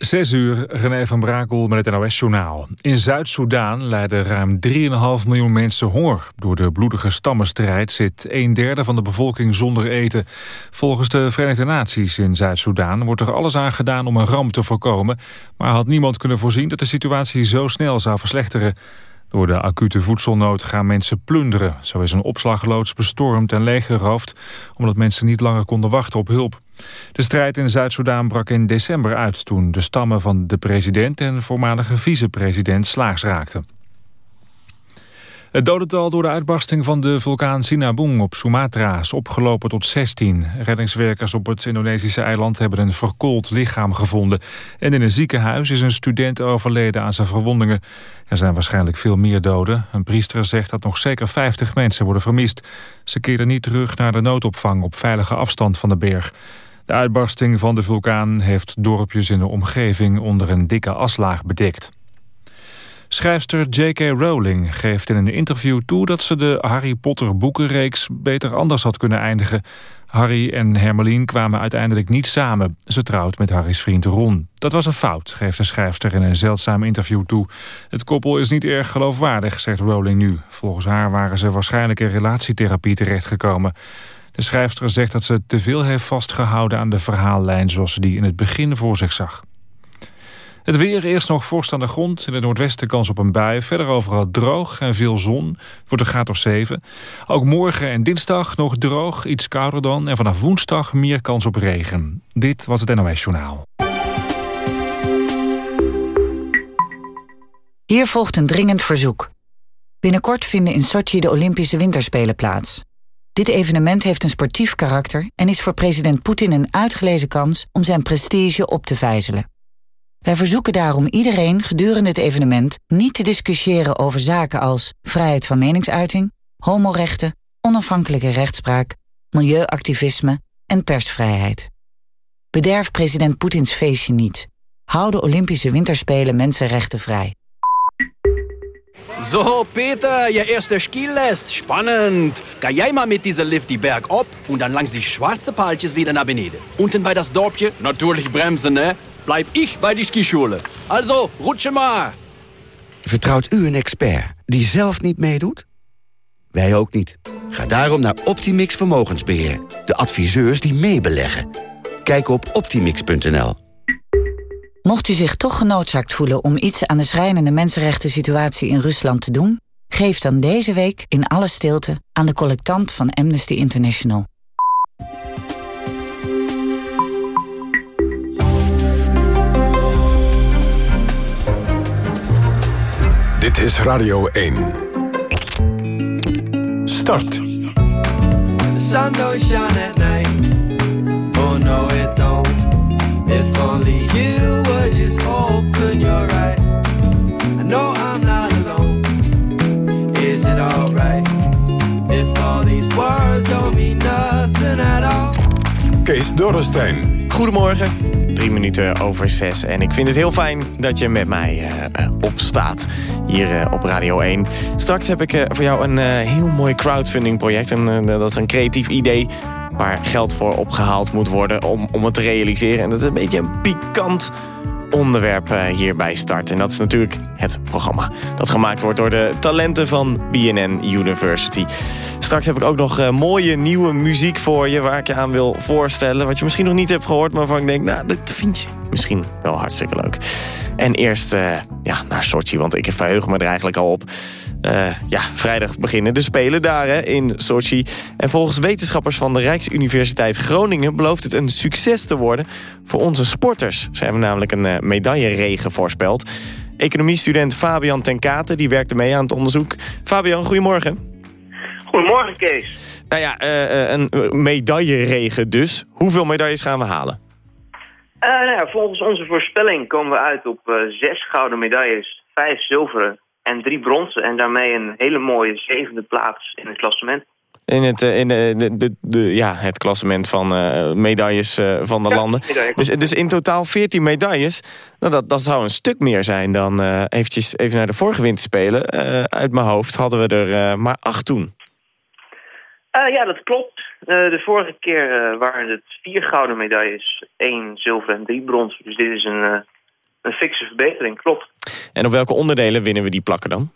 Zes uur, René van Brakel met het NOS-journaal. In Zuid-Soedan lijden ruim 3,5 miljoen mensen honger. Door de bloedige stammenstrijd zit een derde van de bevolking zonder eten. Volgens de Verenigde Naties in Zuid-Soedan wordt er alles aan gedaan om een ramp te voorkomen. Maar had niemand kunnen voorzien dat de situatie zo snel zou verslechteren. Door de acute voedselnood gaan mensen plunderen. Zo is een opslagloods bestormd en leeggeroofd... omdat mensen niet langer konden wachten op hulp. De strijd in Zuid-Soedan brak in december uit... toen de stammen van de president en voormalige vicepresident slaags raakten. Het dodental door de uitbarsting van de vulkaan Sinabung op Sumatra is opgelopen tot 16. Reddingswerkers op het Indonesische eiland hebben een verkoold lichaam gevonden. En in een ziekenhuis is een student overleden aan zijn verwondingen. Er zijn waarschijnlijk veel meer doden. Een priester zegt dat nog zeker 50 mensen worden vermist. Ze keren niet terug naar de noodopvang op veilige afstand van de berg. De uitbarsting van de vulkaan heeft dorpjes in de omgeving onder een dikke aslaag bedekt. Schrijfster J.K. Rowling geeft in een interview toe dat ze de Harry Potter boekenreeks beter anders had kunnen eindigen. Harry en Hermeline kwamen uiteindelijk niet samen. Ze trouwt met Harry's vriend Ron. Dat was een fout, geeft de schrijfster in een zeldzaam interview toe. Het koppel is niet erg geloofwaardig, zegt Rowling nu. Volgens haar waren ze waarschijnlijk in relatietherapie terechtgekomen. De schrijfster zegt dat ze te veel heeft vastgehouden aan de verhaallijn... zoals ze die in het begin voor zich zag. Het weer, eerst nog vorst aan de grond. In het noordwesten kans op een bui. Verder overal droog en veel zon. Wordt een graad of 7. Ook morgen en dinsdag nog droog, iets kouder dan. En vanaf woensdag meer kans op regen. Dit was het NOS Journaal. Hier volgt een dringend verzoek. Binnenkort vinden in Sochi de Olympische Winterspelen plaats. Dit evenement heeft een sportief karakter... en is voor president Poetin een uitgelezen kans om zijn prestige op te vijzelen. Wij verzoeken daarom iedereen gedurende het evenement niet te discussiëren over zaken als vrijheid van meningsuiting, homorechten, onafhankelijke rechtspraak, milieuactivisme en persvrijheid. Bederf president Poetins feestje niet. Hou de Olympische Winterspelen mensenrechten vrij. Zo, Peter, je eerste Skilest. Spannend. Ga jij maar met deze Lift die Berg op en dan langs die schwarze Paaltjes wieder naar beneden. Unten bij dat dorpje, natuurlijk bremsen, hè? Blijf ik bij die skischule. Also, rutsche maar. Vertrouwt u een expert die zelf niet meedoet? Wij ook niet. Ga daarom naar Optimix Vermogensbeheer. De adviseurs die meebeleggen. Kijk op optimix.nl. Mocht u zich toch genoodzaakt voelen om iets aan de schrijnende mensenrechten situatie in Rusland te doen, geef dan deze week in alle stilte aan de collectant van Amnesty International. Dit is Radio 1. Start. The sun don't shine at night. Oh no, it don't. If only you would just open your eyes. I know I'm not alone. Is it alright? If all these words don't mean nothing at all. Kees Dorrestein. Goedemorgen, drie minuten over zes. En ik vind het heel fijn dat je met mij uh, opstaat hier uh, op Radio 1. Straks heb ik voor jou een heel mooi crowdfunding project. En dat is een creatief idee waar geld voor opgehaald moet worden om, om het te realiseren. En dat is een beetje een pikant onderwerp hier bij Start. En dat is natuurlijk het programma dat gemaakt wordt door de talenten van BNN University. Straks heb ik ook nog uh, mooie nieuwe muziek voor je... waar ik je aan wil voorstellen. Wat je misschien nog niet hebt gehoord... maar waarvan ik denk, nou, dat vind je misschien wel hartstikke leuk. En eerst uh, ja, naar Sochi, want ik verheug me er eigenlijk al op. Uh, ja, vrijdag beginnen de Spelen daar hè, in Sochi. En volgens wetenschappers van de Rijksuniversiteit Groningen... belooft het een succes te worden voor onze sporters. Ze hebben namelijk een medailleregen voorspeld. Economiestudent Fabian Tenkate die werkte mee aan het onderzoek. Fabian, goedemorgen. Goedemorgen, Kees. Nou ja, uh, een medailleregen dus. Hoeveel medailles gaan we halen? Uh, nou ja, volgens onze voorspelling komen we uit op uh, zes gouden medailles, vijf zilveren en drie bronzen. En daarmee een hele mooie zevende plaats in het klassement. In het, in de, de, de, de ja, het klassement van uh, medailles van de ja, landen. Dus, dus in totaal 14 medailles. Nou, dat, dat zou een stuk meer zijn dan eventjes even naar de vorige winterspelen. uit mijn hoofd hadden we er maar acht toen. Uh, ja, dat klopt. Uh, de vorige keer uh, waren het vier gouden medailles, één zilver en drie brons. Dus dit is een een fikse verbetering, klopt. En op welke onderdelen winnen we die plakken dan?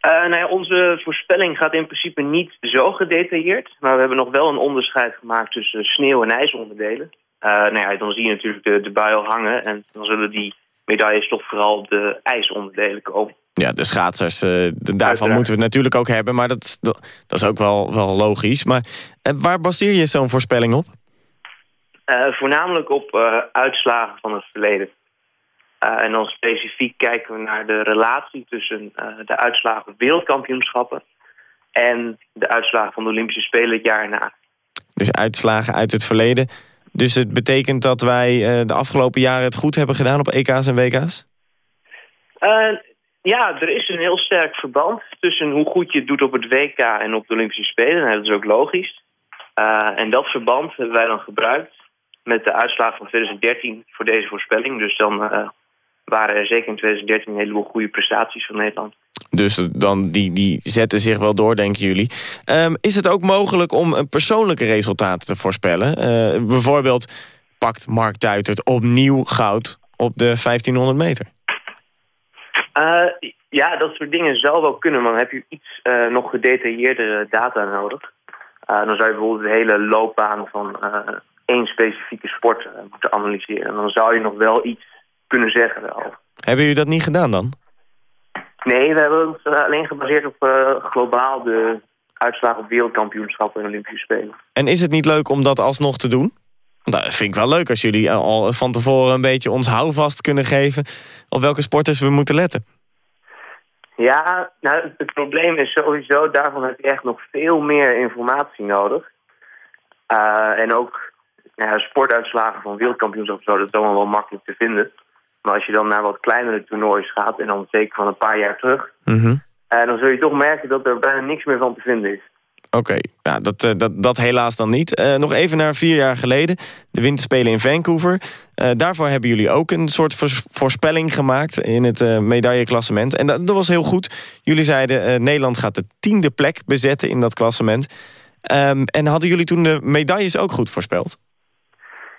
Nou ja, onze voorspelling gaat in principe niet zo gedetailleerd. Maar we hebben nog wel een onderscheid gemaakt tussen sneeuw- en ijsonderdelen. Nou ja, dan zie je natuurlijk de, de bui al hangen. En dan zullen die medailles toch vooral op de ijsonderdelen komen. Ja, de schaatsers, uh, daarvan Uiteraard. moeten we het natuurlijk ook hebben. Maar dat, dat, dat is ook wel, wel logisch. Maar waar baseer je zo'n voorspelling op? voornamelijk op uitslagen van het verleden. En dan specifiek kijken we naar de relatie tussen de uitslagen wereldkampioenschappen en de uitslagen van de Olympische Spelen het jaar erna. Dus uitslagen uit het verleden. Dus het betekent dat wij de afgelopen jaren het goed hebben gedaan op EK's en WK's? Ja, er is een heel sterk verband tussen hoe goed je het doet op het WK en op de Olympische Spelen. En dat is ook logisch. en dat verband hebben wij dan gebruikt met de uitslagen van 2013 voor deze voorspelling. Dus dan waren er zeker in 2013 een heleboel goede prestaties van Nederland. Dus dan die, die zetten zich wel door, denken jullie. Um, is het ook mogelijk om een persoonlijke resultaat te voorspellen? Uh, bijvoorbeeld pakt Mark Tuitert opnieuw goud op de 1500 meter? Uh, ja, dat soort dingen zou wel kunnen, maar dan heb je iets uh, nog gedetailleerdere data nodig. dan zou je bijvoorbeeld de hele loopbaan van één specifieke sport moeten analyseren. En dan zou je nog wel iets kunnen zeggen wel. Hebben jullie dat niet gedaan dan? Nee, we hebben ons eh, alleen gebaseerd op globaal de uitslagen op wereldkampioenschappen en Olympische Spelen. En is het niet leuk om dat alsnog te doen? Nou, dat vind ik wel leuk als jullie al van tevoren een beetje ons houvast kunnen geven... op welke sporters we moeten letten. Ja, nou, het probleem is sowieso, daarvan heb je echt nog veel meer informatie nodig. Uh, en ook nou, sportuitslagen van wereldkampioenschappen, zo, dat is allemaal wel makkelijk te vinden. Maar als je dan naar wat kleinere toernooien gaat... en dan zeker van een paar jaar terug... Mm dan zul je toch merken dat er bijna niks meer van te vinden is. Oké, dat, uh, dat, dat helaas dan niet. Uh, nog even naar vier jaar geleden, de winterspelen in Vancouver. Uh, daarvoor hebben jullie ook een soort voorspelling gemaakt in het medailleklassement. En dat, dat, was heel goed. Jullie zeiden, Nederland gaat de tiende plek bezetten in dat klassement. Um, en hadden jullie toen de medailles ook goed voorspeld?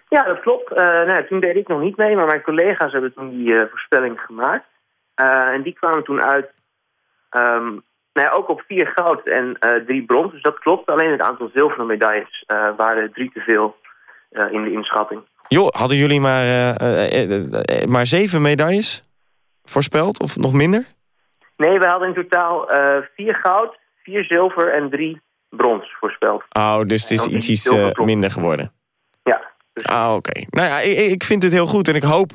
Ja, dat klopt. Nou, toen deed ik nog niet mee, maar mijn collega's hebben toen die voorspelling gemaakt. En die kwamen toen uit um, nou ja, ook op vier goud en drie brons. Dus dat klopt. Alleen het aantal zilveren medailles waren drie te veel in de inschatting. Joh, hadden jullie maar, maar zeven medailles voorspeld of nog minder? Nee, we hadden in totaal vier goud, vier zilver en drie brons voorspeld. Oh, dus het is iets, iets minder geworden. Ja. Ah, oké. Nou ja, ik, ik vind het heel goed en ik hoop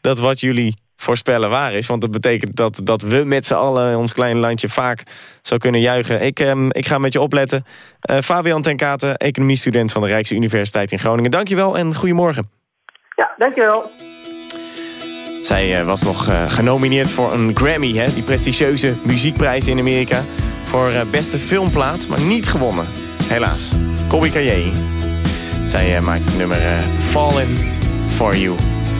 dat wat jullie voorspellen waar is. Want dat betekent dat, dat we met z'n allen ons kleine landje vaak zou kunnen juichen. Ik, um, ik ga met je opletten. Uh, Fabian ten Katen, economiestudent van de Rijksuniversiteit in Groningen. Dankjewel en goedemorgen. Ja, dankjewel. Zij uh, was nog uh, genomineerd voor een Grammy, hè, die prestigieuze muziekprijs in Amerika. Voor beste filmplaat, maar niet gewonnen. Helaas. Colby Caillé. Zij maakt het nummer Fallen For You.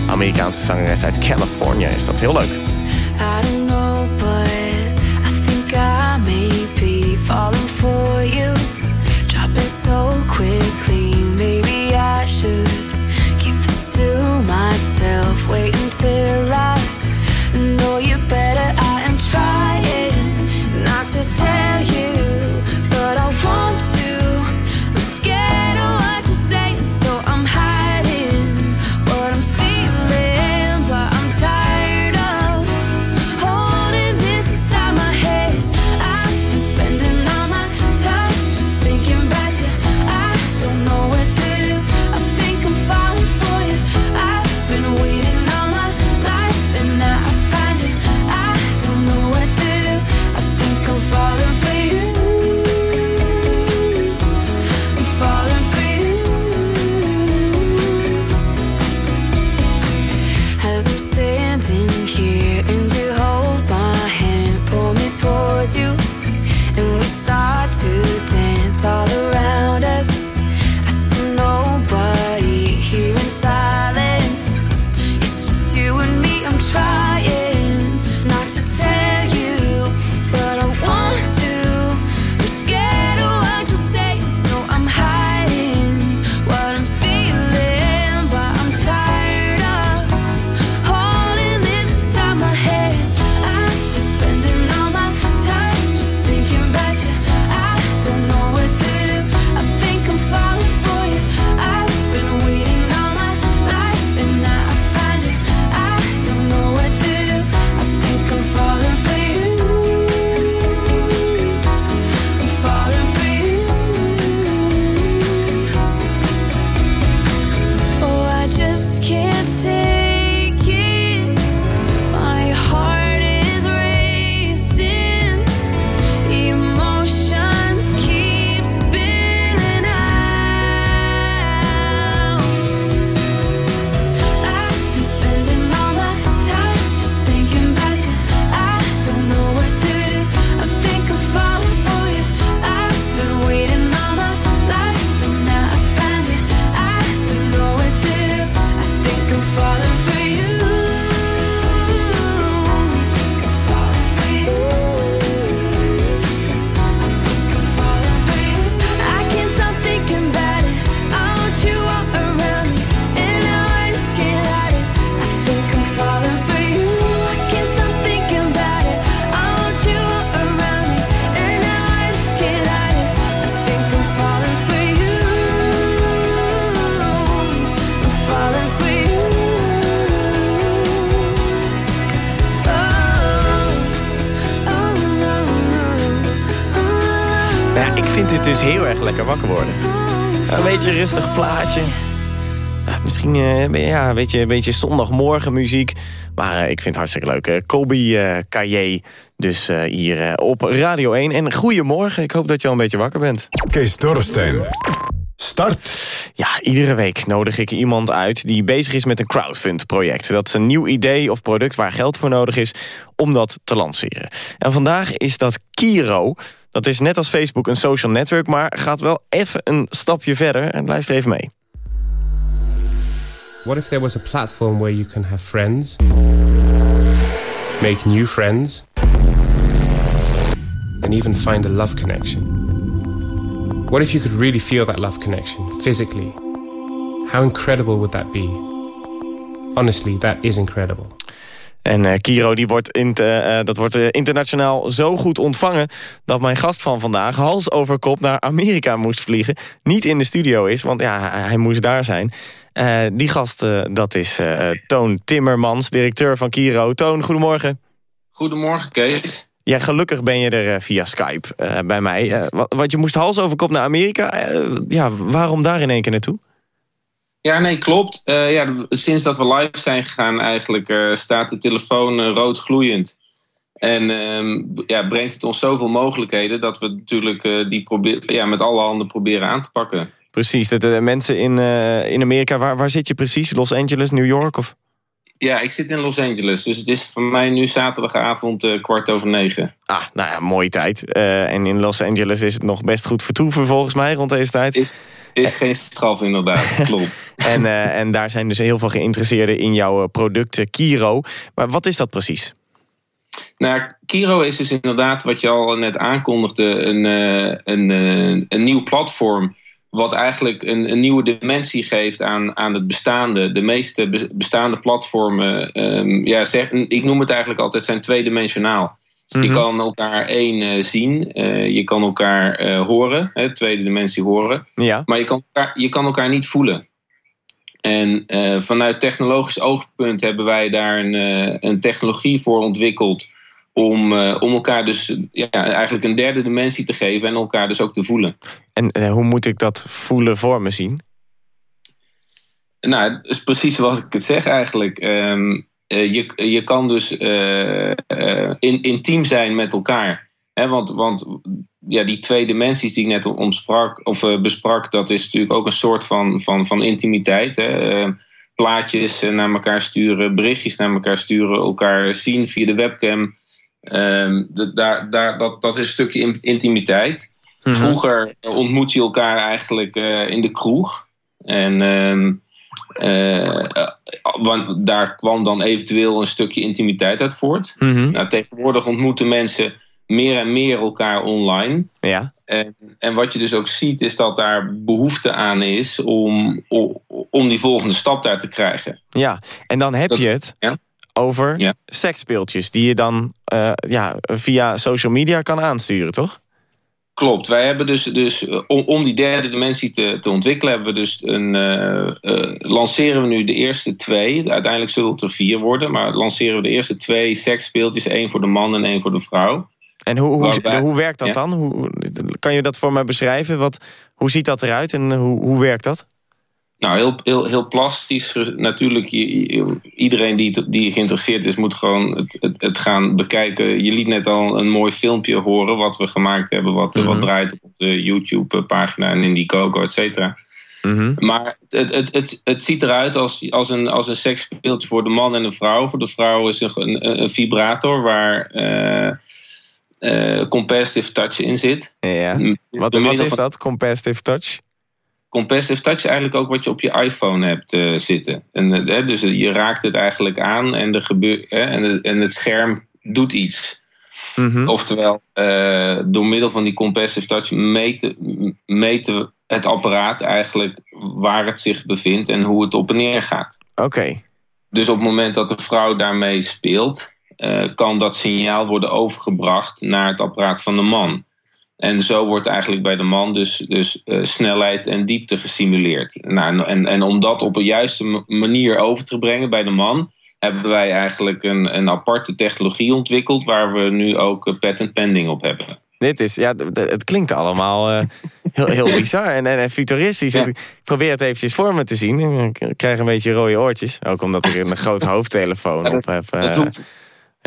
Amerikaanse zangeres uit California is dat heel leuk. I don't know, but I think I may be falling for you. Dropping so quickly, maybe I should keep this to myself. I know you better. I am trying not to tell you, lekker wakker worden. Een beetje rustig plaatje. Misschien uh, ja, een, beetje, een beetje zondagmorgen muziek. Maar uh, ik vind het hartstikke leuk. Uh, Colby uh, dus hier op Radio 1. En goedemorgen, ik hoop dat je al een beetje wakker bent. Kees Dorrestein. Start. Ja, iedere week nodig ik iemand uit die bezig is met een crowdfund-project. Dat is een nieuw idee of product waar geld voor nodig is om dat te lanceren. En vandaag is dat Kiro. Dat is net als Facebook een social network, maar gaat wel even een stapje verder. En luister even mee. What if there was a platform where you can have friends, make new friends, and even find a love connection? What if you could really feel that love connection physically? How incredible would that be? Honestly, that is incredible. En uh, Kiro die wordt, in uh, dat wordt uh, internationaal zo goed ontvangen... dat mijn gast van vandaag hals over kop naar Amerika moest vliegen. Niet in de studio is, want ja, hij moest daar zijn. die gast, dat is Toon Timmermans, directeur van Kiro. Toon, goedemorgen. Goedemorgen, Kees. Ja, gelukkig ben je er via Skype bij mij. want je moest hals over kop naar Amerika. ja, waarom daar in één keer naartoe? Ja, nee, klopt. Uh, ja, sinds dat we live zijn gegaan eigenlijk uh, staat de telefoon uh, rood gloeiend. En ehm, ja, brengt het ons zoveel mogelijkheden dat we natuurlijk die ja, met alle handen proberen aan te pakken. Precies, de, de mensen in, in Amerika, waar, waar zit je precies? Los Angeles, New York? Of? Ja, ik zit in Los Angeles. Dus het is voor mij nu zaterdagavond uh, kwart over negen. Ah, nou ja, mooie tijd. Uh, en in Los Angeles is het nog best goed vertoeven volgens mij rond deze tijd. Is, is geen straf inderdaad, klopt. en, uh, en daar zijn dus heel veel geïnteresseerden in jouw product Kiro. Maar wat is dat precies? Nou, Kiro is dus inderdaad, wat je al net aankondigde, een, een, een nieuw platform wat eigenlijk een, een, nieuwe dimensie geeft aan, aan het bestaande. De meeste bestaande platformen, um, ja, zeg, ik noem het eigenlijk altijd, zijn tweedimensionaal. Je mhm. kan elkaar één uh, zien, uh, je kan elkaar uh, horen, hè, tweede dimensie horen. Ja. Maar je kan, elkaar, je kan elkaar niet voelen. En vanuit technologisch oogpunt hebben wij daar een, een technologie voor ontwikkeld om, uh, om elkaar dus ja, eigenlijk een derde dimensie te geven en elkaar dus ook te voelen. En uh, hoe moet ik dat voelen voor me zien? Nou, is precies zoals ik het zeg eigenlijk. Um, uh, je, je kan dus in, intiem zijn met elkaar. Hè? Want, want ja, die twee dimensies die ik net omsprak, of, besprak, dat is natuurlijk ook een soort van, van, van intimiteit. Hè? plaatjes naar elkaar sturen, berichtjes naar elkaar sturen, elkaar zien via de webcam. Um, daar, daar, dat, dat is een stukje intimiteit. Mhm. Vroeger ontmoet je elkaar eigenlijk uh, in de kroeg. En um, uh, want daar kwam dan eventueel een stukje intimiteit uit voort. Mm nou, tegenwoordig ontmoeten mensen meer en meer elkaar online. Ja. En, en wat je dus ook ziet, is dat daar behoefte aan is om, om, om die volgende stap daar te krijgen. Ja, en dan heb je het ja? Over ja. seksspeeltjes... die je dan uh, ja, via social media kan aansturen, toch? Klopt. Wij hebben dus, dus om, om die derde dimensie te, te ontwikkelen... hebben we dus een, uh, uh, lanceren we nu de eerste twee. Uiteindelijk zullen het er vier worden. Maar lanceren we de eerste twee seksspeeltjes. één voor de man en één voor de vrouw. En hoe, hoe, hoe werkt dat dan? Hoe, kan je dat voor mij beschrijven? Wat, hoe ziet dat eruit en hoe, hoe werkt dat? Nou, heel, heel, heel plastisch. Natuurlijk, iedereen die, die geïnteresseerd is, moet gewoon het, het, het, gaan bekijken. Je liet net al een mooi filmpje horen wat we gemaakt hebben, wat, wat mhm. draait op de YouTube-pagina en Indiegogo, et cetera. Mm Maar het, het, het, het ziet eruit als, als, een, als een seksspeeltje voor de man en de vrouw. Voor de vrouw is een, een, vibrator waar uh, uh, Compassive Touch in zit. Ja. Wat, wat is dat, Compassive Touch? Compassive Touch is eigenlijk ook wat je op je iPhone hebt uh, zitten. En, uh, dus je raakt het eigenlijk aan en, er gebeurt, uh, en, en, het scherm doet iets. Mm -hmm. Oftewel, door middel van die Compassive Touch meten, meten het apparaat eigenlijk waar het zich bevindt en hoe het op en neer gaat. Oké. Dus op het moment dat de vrouw daarmee speelt, kan dat signaal worden overgebracht naar het apparaat van de man. En zo wordt eigenlijk bij de man dus, dus uh, snelheid en diepte gesimuleerd. Nou, en, en om dat op een juiste manier over te brengen bij de man, hebben wij eigenlijk een, een aparte technologie ontwikkeld waar we nu ook patent pending op hebben. Dit is, ja, het klinkt allemaal eh, heel, heel bizar en, en, en futuristisch. Ja. Ik probeer het eventjes voor me te zien. Ik krijg een beetje rode oortjes. Ook omdat ik een grote hoofdtelefoon op heb, eh, dat hoeft, heb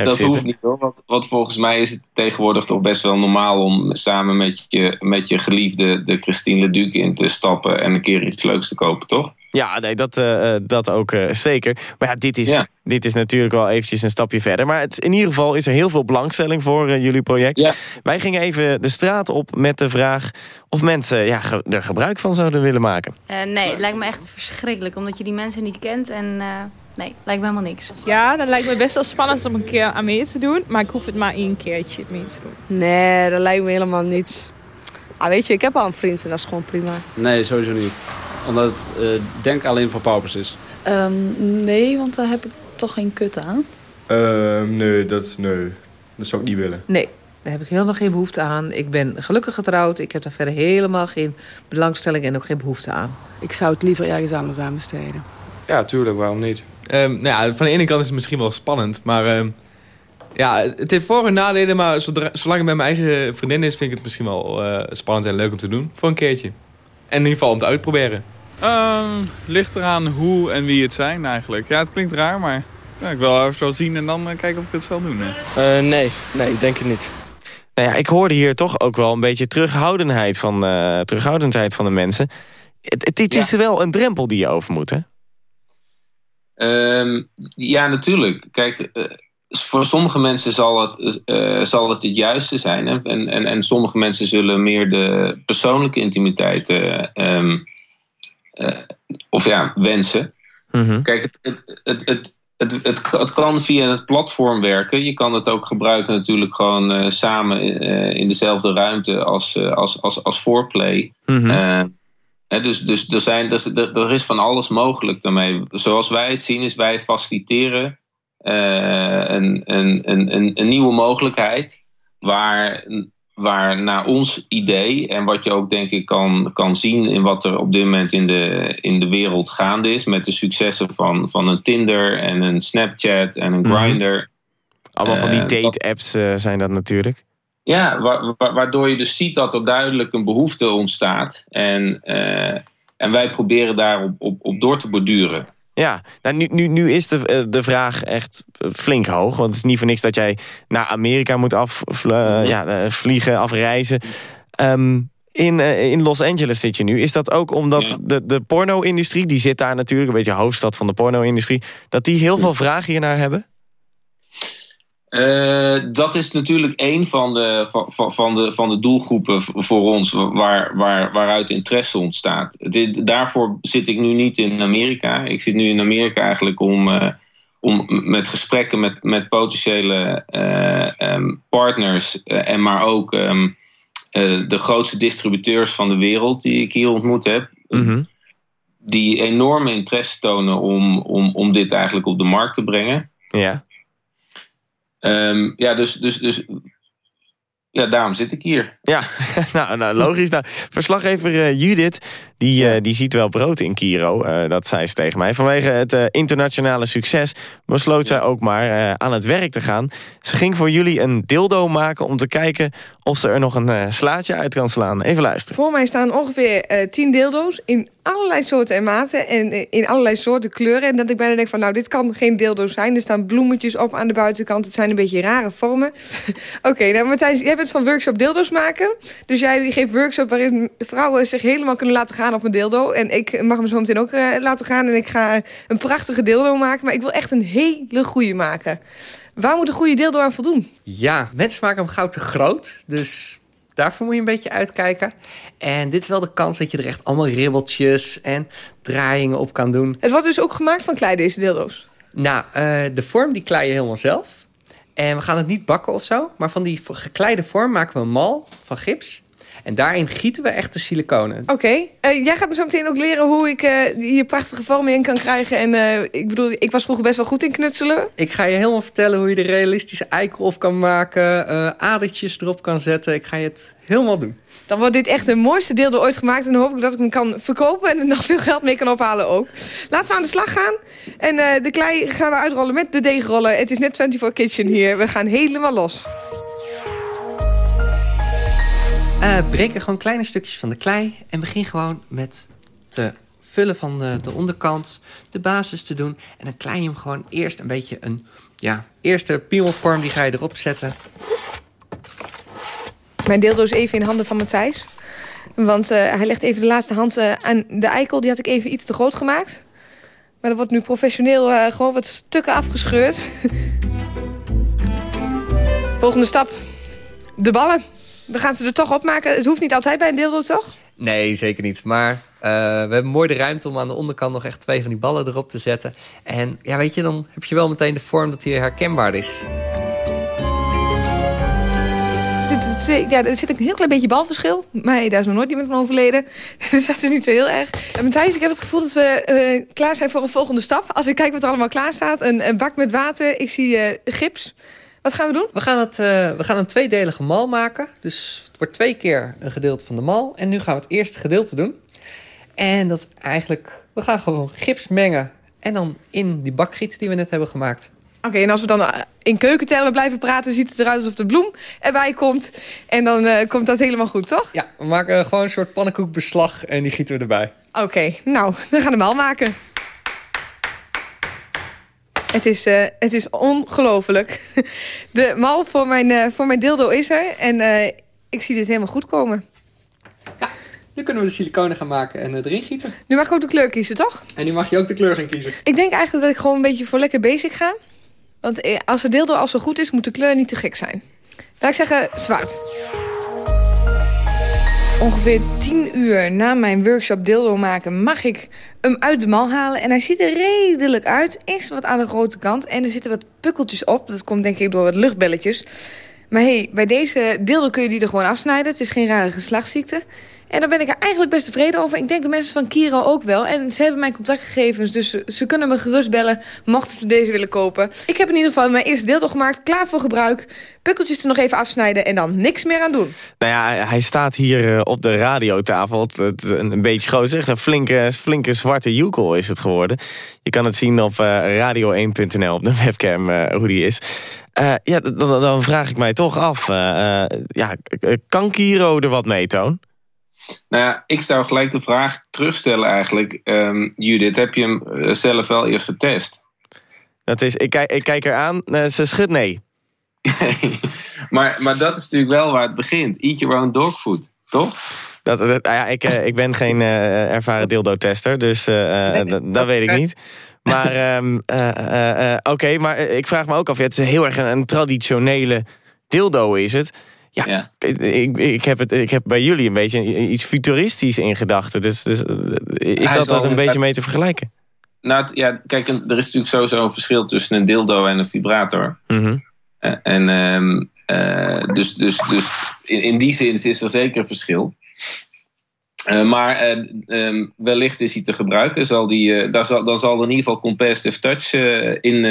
dat zitten. hoeft niet hoor. Want, want volgens mij is het tegenwoordig toch best wel normaal om samen met je, met je geliefde de Christine Leduc in te stappen en een keer iets leuks te kopen, toch? Ja, nee, dat, eh, eh, dat ook eh, zeker. Maar ja, dit is, Ja. dit is natuurlijk wel eventjes een stapje verder. Maar het, in ieder geval is er heel veel belangstelling voor jullie project. Ja. Wij gingen even de straat op met de vraag of mensen ja, ge- er gebruik van zouden willen maken. Eh, nee, het lijkt me echt verschrikkelijk, omdat je die mensen niet kent en eh, nee, lijkt me helemaal niks. Ja, dat lijkt me best wel spannend om een keer aan mee te doen. Maar ik hoef het maar één keertje mee te doen. Nee, dat lijkt me helemaal niets. Ah, weet je, ik heb al een vriend en dat is gewoon prima. Nee, sowieso niet. Omdat het eh, denk alleen voor paupers is. Ehm, nee, want daar heb ik toch geen kut aan. Ehm, nee, dat, nee, dat zou ik niet willen. Nee, daar heb ik helemaal geen behoefte aan. Ik ben gelukkig getrouwd. Ik heb daar verder helemaal geen belangstelling en ook geen behoefte aan. Ik zou het liever ergens anders aan besteden. Ja, tuurlijk, waarom niet? Ehm, nou ja, van de ene kant is het misschien wel spannend, maar ehm, ja, het heeft voor- en nadelen. Maar zodra, zolang het met mijn eigen vriendin is, vind ik het misschien wel eh, spannend en leuk om te doen. Voor een keertje. En in ieder geval om te uitproberen. Ehm, ligt eraan hoe en wie het zijn eigenlijk. Ja, het klinkt raar, maar ja, ik wil even zo zien en dan eh, kijken of ik het zal doen. hè. Eh, nee, nee, ik denk het niet. Nou ja, ik hoorde hier toch ook wel een beetje terughoudendheid van, eh, terughoudendheid van de mensen. Het, het, is wel een drempel die je over moet, hè? Ehm, ja, natuurlijk. Kijk, eh, voor sommige mensen zal het, eh, zal het het juiste zijn. hè. En, en, en sommige mensen zullen meer de persoonlijke intimiteit eh, ehm, eh, of ja, wensen. Kijk, het, het, het, het, het, het, kan via het platform werken. Je kan het ook gebruiken natuurlijk gewoon samen in dezelfde ruimte als, als, als, als foreplay. Mhm. Eh, dus dus er, zijn, dus, er, er is van alles mogelijk daarmee. Zoals wij het zien is wij faciliteren eh, een, een, een, een, nieuwe mogelijkheid waar, waar naar ons idee en wat je ook denk ik kan, kan zien in wat er op dit moment in de, in de wereld gaande is met de successen van, van een Tinder en een Snapchat en een Mhm. Grindr. Allemaal van die Eh, dat- date-apps eh, zijn dat natuurlijk. Ja, wa- wa- waardoor je dus ziet dat er duidelijk een behoefte ontstaat. En, eh, en wij proberen daarop op, op door te borduren. Ja, nou, nu, nu, nu is de, eh, de vraag echt eh, flink hoog. Want het is niet voor niks dat jij naar Amerika moet afvliegen, ja, eh, vliegen, afreizen. Ehm, in, in Los Angeles zit je nu. Is dat ook omdat de, de porno-industrie, die zit daar natuurlijk, een beetje hoofdstad van de porno-industrie, dat die heel veel vragen hiernaar hebben? Eh, dat is natuurlijk een van de, van, van- de, van de doelgroepen voor ons waar, waar, waaruit interesse ontstaat. Het is, daarvoor zit ik nu niet in Amerika. Ik zit nu in Amerika eigenlijk om, eh, om met gesprekken met, met potentiële eh, ehm, partners en maar ook ehm, eh, de grootste distributeurs van de wereld die ik hier ontmoet heb. Die enorme interesse tonen om, om, om dit eigenlijk op de markt te brengen. Ja. Ehm, ja, dus, dus, dus ja, daarom zit ik hier. Ja, nou, nou logisch. Nou, verslaggever eh, Judith, die, eh, die ziet wel brood in Kiro. eh, dat zei ze tegen mij. Vanwege het eh, internationale succes besloot zij ook maar aan het werk te gaan. Ze ging voor jullie een dildo maken om te kijken of ze er nog een slaatje uit kan slaan. Even luisteren. Voor mij staan ongeveer eh 10 dildo's in allerlei soorten en maten en in allerlei soorten kleuren. En dat ik bijna denk van, nou, dit kan geen dildo zijn. Er staan bloemetjes op aan de buitenkant. Het zijn een beetje rare vormen. Oké, nou Matthijs, jij bent van workshop dildo's maken. Dus jij geeft workshop waarin vrouwen zich helemaal kunnen laten gaan op een dildo. En ik mag me zo meteen ook eh, laten gaan. En ik ga een prachtige dildo maken. Maar ik wil echt een hele goede maken. Waar moet een goede dildo aan voldoen? Ja, mensen maken hem gauw te groot. Dus daarvoor moet je een beetje uitkijken. En dit is wel de kans dat je er echt allemaal ribbeltjes en draaiingen op kan doen. Het wordt dus ook gemaakt van klei, deze dildo's. Nou, eh, de vorm die klei je helemaal zelf. En we gaan het niet bakken of zo. Maar van die gekleide vorm maken we een mal van gips. En daarin gieten we echt de siliconen. Oké, eh, jij gaat me zo meteen ook leren hoe ik eh, hier prachtige vormen in kan krijgen. En eh, ik bedoel, ik was vroeger best wel goed in knutselen. Ik ga je helemaal vertellen hoe je de realistische eikel op kan maken. adertjes erop kan zetten. Ik ga je het helemaal doen. Dan wordt dit echt de mooiste dildo ooit gemaakt. En dan hoop ik dat ik hem kan verkopen en er nog veel geld mee kan ophalen ook. Laten we aan de slag gaan. En de klei gaan we uitrollen met de deegrollen. Het is net 24 Kitchen hier. We gaan helemaal los. Eh, breek er gewoon kleine stukjes van de klei en begin gewoon met te vullen van de, de onderkant, de basis te doen. En dan klei je hem gewoon eerst een beetje een, ja, eerste piemelvorm, die ga je erop zetten. Mijn dildo is even in handen van Matthijs. Want eh, hij legt even de laatste hand eh, aan de eikel. Die had ik even iets te groot gemaakt. Maar er wordt nu professioneel gewoon wat stukken afgescheurd. Volgende stap. De ballen. We gaan ze er toch opmaken. Het hoeft niet altijd bij een dildo, toch? Nee, zeker niet. Maar eh, we hebben mooi de ruimte om aan de onderkant nog echt twee van die ballen erop te zetten. En ja, weet je, dan heb je wel meteen de vorm dat hij herkenbaar is. Ja, er zit een heel klein beetje balverschil. Maar hey, daar is nog nooit iemand van overleden. Dus dat is niet zo heel erg. En Matthijs, ik heb het gevoel dat we eh, klaar zijn voor een volgende stap. Als ik kijk wat er allemaal klaar staat. Een, een bak met water. Ik zie eh, gips. Wat gaan we doen? We gaan, het, eh, we gaan een tweedelige mal maken. Dus het wordt twee keer een gedeelte van de mal. En nu gaan we het eerste gedeelte doen. En dat is eigenlijk... We gaan gewoon gips mengen. En dan in die bakgiet die we net hebben gemaakt. Oké, en als we dan eh, in keukentermen blijven praten... ziet het eruit alsof de bloem erbij komt. En dan eh, komt dat helemaal goed, toch? Ja, we maken gewoon een soort pannenkoekbeslag en die gieten we erbij. Oké, nou, we gaan hem al maken. Het is, eh, het is ongelooflijk. De mal voor mijn, eh, voor mijn dildo is er. En eh, ik zie dit helemaal goed komen. Nu kunnen we de siliconen gaan maken en erin gieten. Nu mag ik ook de kleur kiezen, toch? En nu mag je ook de kleur gaan kiezen. Ik denk eigenlijk dat ik gewoon een beetje voor lekker basic ga. Want als de dildo al zo goed is, moet de kleur niet te gek zijn. Laat ik zeggen, zwart. Ongeveer 10 uur na mijn workshop dildo maken mag ik hem uit de mal halen. En hij ziet er redelijk uit. Is wat aan de grote kant. En er zitten wat pukkeltjes op. Dat komt denk ik door wat luchtbelletjes. Maar hey, bij deze dildo kun je die er gewoon afsnijden. Het is geen rare geslachtsziekte. En daar ben ik er eigenlijk best tevreden over. Ik denk de mensen van Kiro ook wel. En ze hebben mijn contactgegevens, dus ze, kunnen me gerust bellen... mochten ze deze willen kopen. Ik heb in ieder geval mijn eerste dildo gemaakt, klaar voor gebruik. Pukkeltjes er nog even afsnijden en dan niks meer aan doen. Nou ja, hij staat hier eh, op de radiotafel. Het, een, beetje groot. Echt een flinke, flinke zwarte joekel is het geworden. Je kan het zien op eh, radio1.nl op de webcam eh, hoe die is. Ja, dan, dan vraag ik mij toch af. ja, kan Kiro er wat mee, Toon? Nou ja, ik zou gelijk de vraag terugstellen eigenlijk. Ehm, Judith, heb je hem eh, zelf wel eerst getest? Dat is, ik, kijk, ik kijk eraan, uh, ze schudt nee. maar, maar dat is natuurlijk wel waar het begint. Eat your own dog food, toch? Dat, dat, nou ja, ik, uh, ik ben geen uh, ervaren dildo-tester, dus nee, dat weet ik niet. Maar um, oké, okay, maar ik vraag me ook af, het is heel erg een, een traditionele dildo is het. Ja, ja. Ik, ik, heb het, ik heb bij jullie een beetje iets futuristisch in gedachten. Dus, dus is Hij dat, dat een beetje mee te vergelijken? Nou, het, ja, kijk, er is natuurlijk sowieso een verschil tussen een dildo en een vibrator. Mhm. Mm -hmm. En um, uh, dus, dus, dus in, in, die zin is er zeker een verschil. Uh, maar uh, um, wellicht is hij te gebruiken. Zal die, daar zal, dan zal er in ieder geval competitive touch in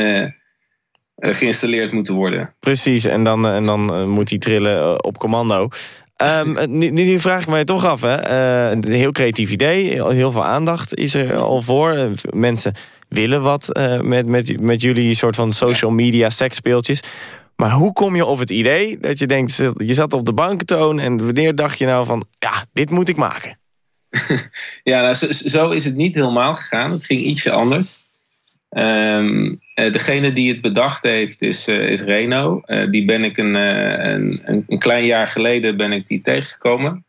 geïnstalleerd moeten worden. Precies, en dan, en dan uh, moet hij trillen op commando. Um, nu, nu, vraag ik mij toch af, hè. Uh, een heel creatief idee, heel veel aandacht is er al voor. Mensen willen wat uh, met, met, met jullie soort van social media seksspeeltjes. Maar hoe kom je op het idee dat je denkt, je zat op de bankentoon... en wanneer dacht je nou van, ja, dit moet ik maken? ja, nou, zo, zo is het niet helemaal gegaan. Het ging ietsje anders. Um, uh, degene die het bedacht heeft is, uh, is Reno. Uh, die ben ik een, een, een, klein jaar geleden ben ik die tegengekomen.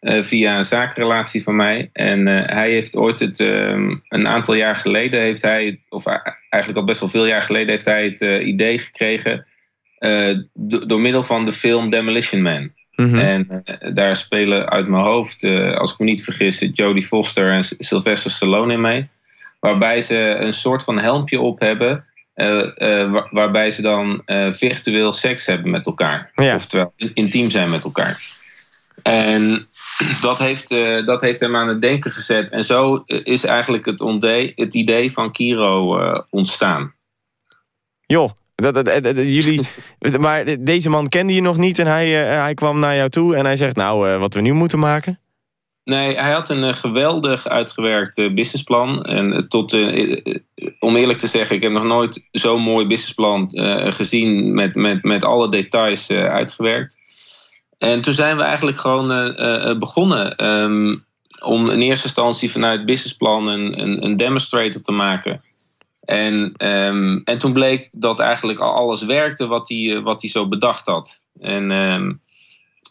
via een zakenrelatie van mij. En hij heeft ooit het, um, een aantal jaar geleden heeft hij, of eigenlijk al best wel veel jaar geleden, heeft hij het idee gekregen do, door middel van de film Demolition Man. Mhm. Mm -hmm. En daar spelen uit mijn hoofd, als ik me niet vergis, Jodie Foster en Sylvester Stallone in mee. Waarbij ze een soort van helmpje op hebben. Uh, uh, waar, waarbij ze dan uh, virtueel seks hebben met elkaar. Ja. Oftewel intiem zijn met elkaar. En dat heeft, dat heeft hem aan het denken gezet. En zo is eigenlijk het, het idee van Kiro ontstaan. Joh, dat, dat, dat, jullie, maar deze man kende je nog niet en hij, hij kwam naar jou toe en hij zegt... nou, wat we nu moeten maken... Nee, hij had een uh, geweldig uitgewerkt uh, businessplan. En tot, uh, om eerlijk te zeggen, ik heb nog nooit zo'n mooi businessplan gezien met, met, met alle details uitgewerkt. En toen zijn we eigenlijk gewoon eh, eh, begonnen ehm, om in eerste instantie vanuit businessplan een, een, demonstrator te maken. En, ehm, en toen bleek dat eigenlijk al alles werkte wat hij, eh, wat hij zo bedacht had. En ehm,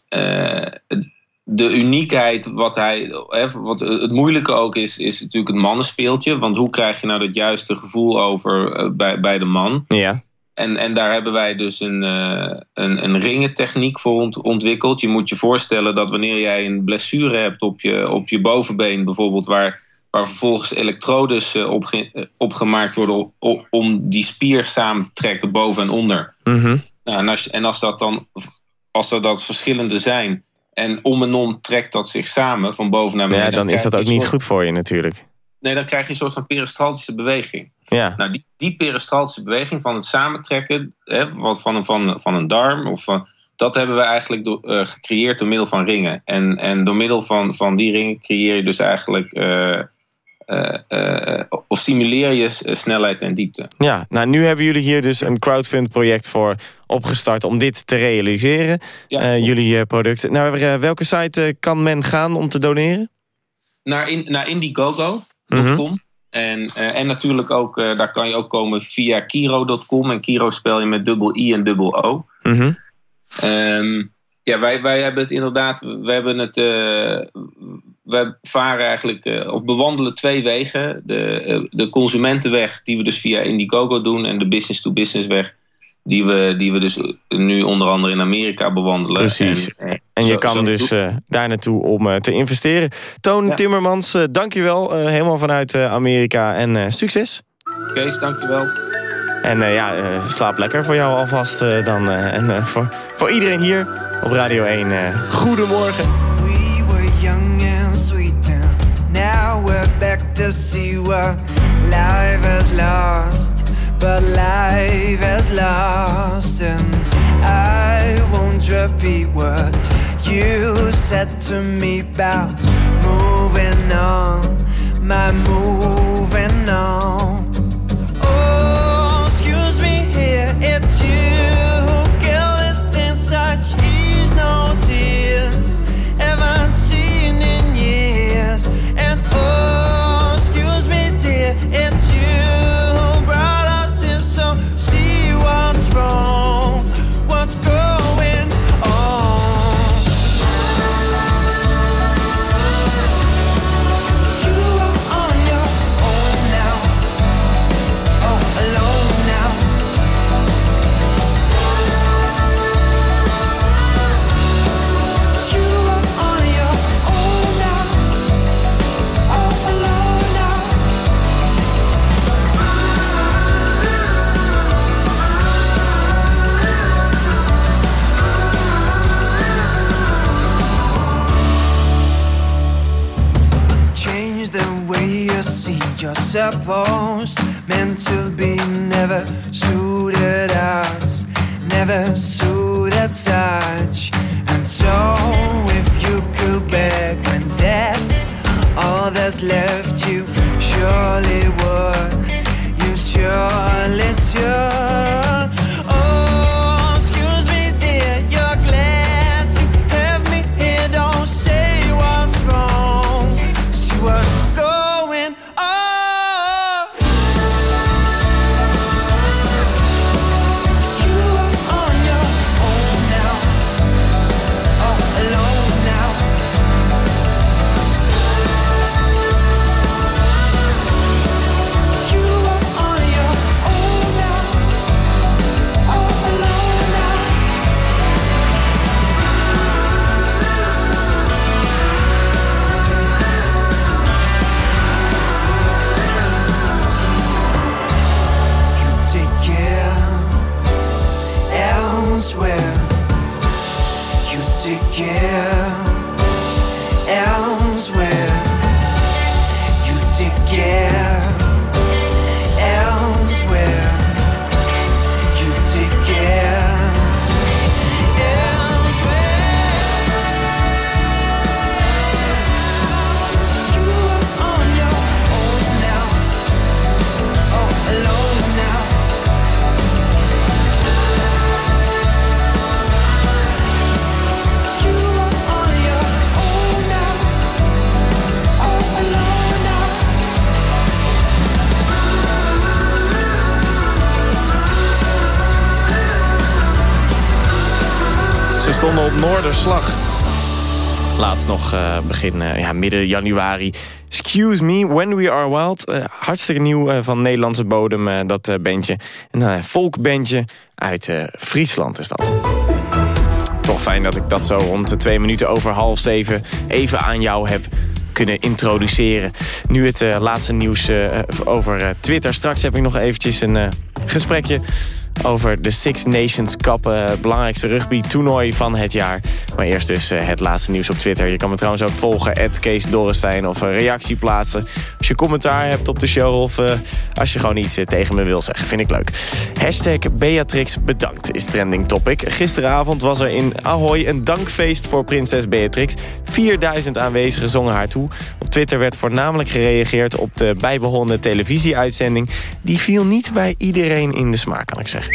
eh, de uniekheid, wat hij, hè, wat het moeilijke ook is, is natuurlijk het mannenspeeltje. Want hoe krijg je nou dat juiste gevoel over eh, bij, bij de man? Ja. En, en daar hebben wij dus een, eh, een, een ringentechniek voor ont- ontwikkeld. Je moet je voorstellen dat wanneer jij een blessure hebt op je, op je bovenbeen bijvoorbeeld, waar, waar vervolgens elektrodes eh, op, opgemaakt worden op- om die spier samen te trekken boven en onder. Mhm. Nou, en, als, en als dat dan, als er dat verschillende zijn en om en om trekt dat zich samen van boven naar beneden. Ja, dan is dat ook niet soort- goed voor je natuurlijk. Nee, dan krijg je een soort van peristaltische beweging. Ja. Nou, die, die peristaltische beweging van het samentrekken hè, wat van, een, van, van een darm, of van, dat hebben we eigenlijk eh, gecreëerd door middel van ringen. En, en door middel van, van die ringen creëer je dus eigenlijk, eh, of stimuleer je s- snelheid en diepte. Ja, nou nu hebben jullie hier dus een crowdfund project voor opgestart om dit te realiseren. Eh, jullie eh, producten. Naar eh, welke site eh, kan men gaan om te doneren? Naar, in, naar Indiegogo.com. Mhm. En, eh, en natuurlijk ook, eh, daar kan je ook komen via Kiro.com. En Kiro spel je met dubbel I en dubbel O. Mhm. Ehm, ja, wij, wij hebben het inderdaad, we hebben het, eh, wij varen eigenlijk, eh, of bewandelen twee wegen. De, eh, de consumentenweg, die we dus via Indiegogo doen, en de business-to-business weg, die we, die we dus nu onder andere in Amerika bewandelen. Precies. En, eh, En je zo- kan zo dus daar naartoe om te investeren. Toon Timmermans, eh, dankjewel. helemaal vanuit Amerika. En succes. Kees, dankjewel. En ja, slaap lekker voor jou alvast dan. en voor, voor iedereen hier op Radio 1. eh, goedemorgen. To see what life has lost. But life has lost and I won't repeat what you said to me about moving on, my moving on. You're supposed meant to be never suited us, never suited touch. And so, if you could beg when that's all that's left, uh, begin uh, ja, midden januari. Excuse me, When We Are Wild. Uh, hartstikke nieuw van Nederlandse bodem, dat bandje. Een folkbandje uit Friesland is dat. Toch fijn dat ik dat zo rond de twee minuten over half zeven... even aan jou heb kunnen introduceren. Nu het laatste nieuws over Twitter. Straks heb ik nog eventjes een gesprekje over de Six Nations Cup. Het belangrijkste rugby-toernooi van het jaar. Maar eerst dus uh, het laatste nieuws op Twitter. Je kan me trouwens ook volgen, Kees Dorrestein. Of een reactie plaatsen. Als je commentaar hebt op de show. Of uh, als je gewoon iets tegen me wil zeggen. Vind ik leuk. Hashtag Beatrix bedankt is trending topic. Gisteravond was er in Ahoy een dankfeest voor prinses Beatrix. 4000 aanwezigen zongen haar toe. Op Twitter werd voornamelijk gereageerd op de bijbehorende televisieuitzending. Die viel niet bij iedereen in de smaak, kan ik zeggen.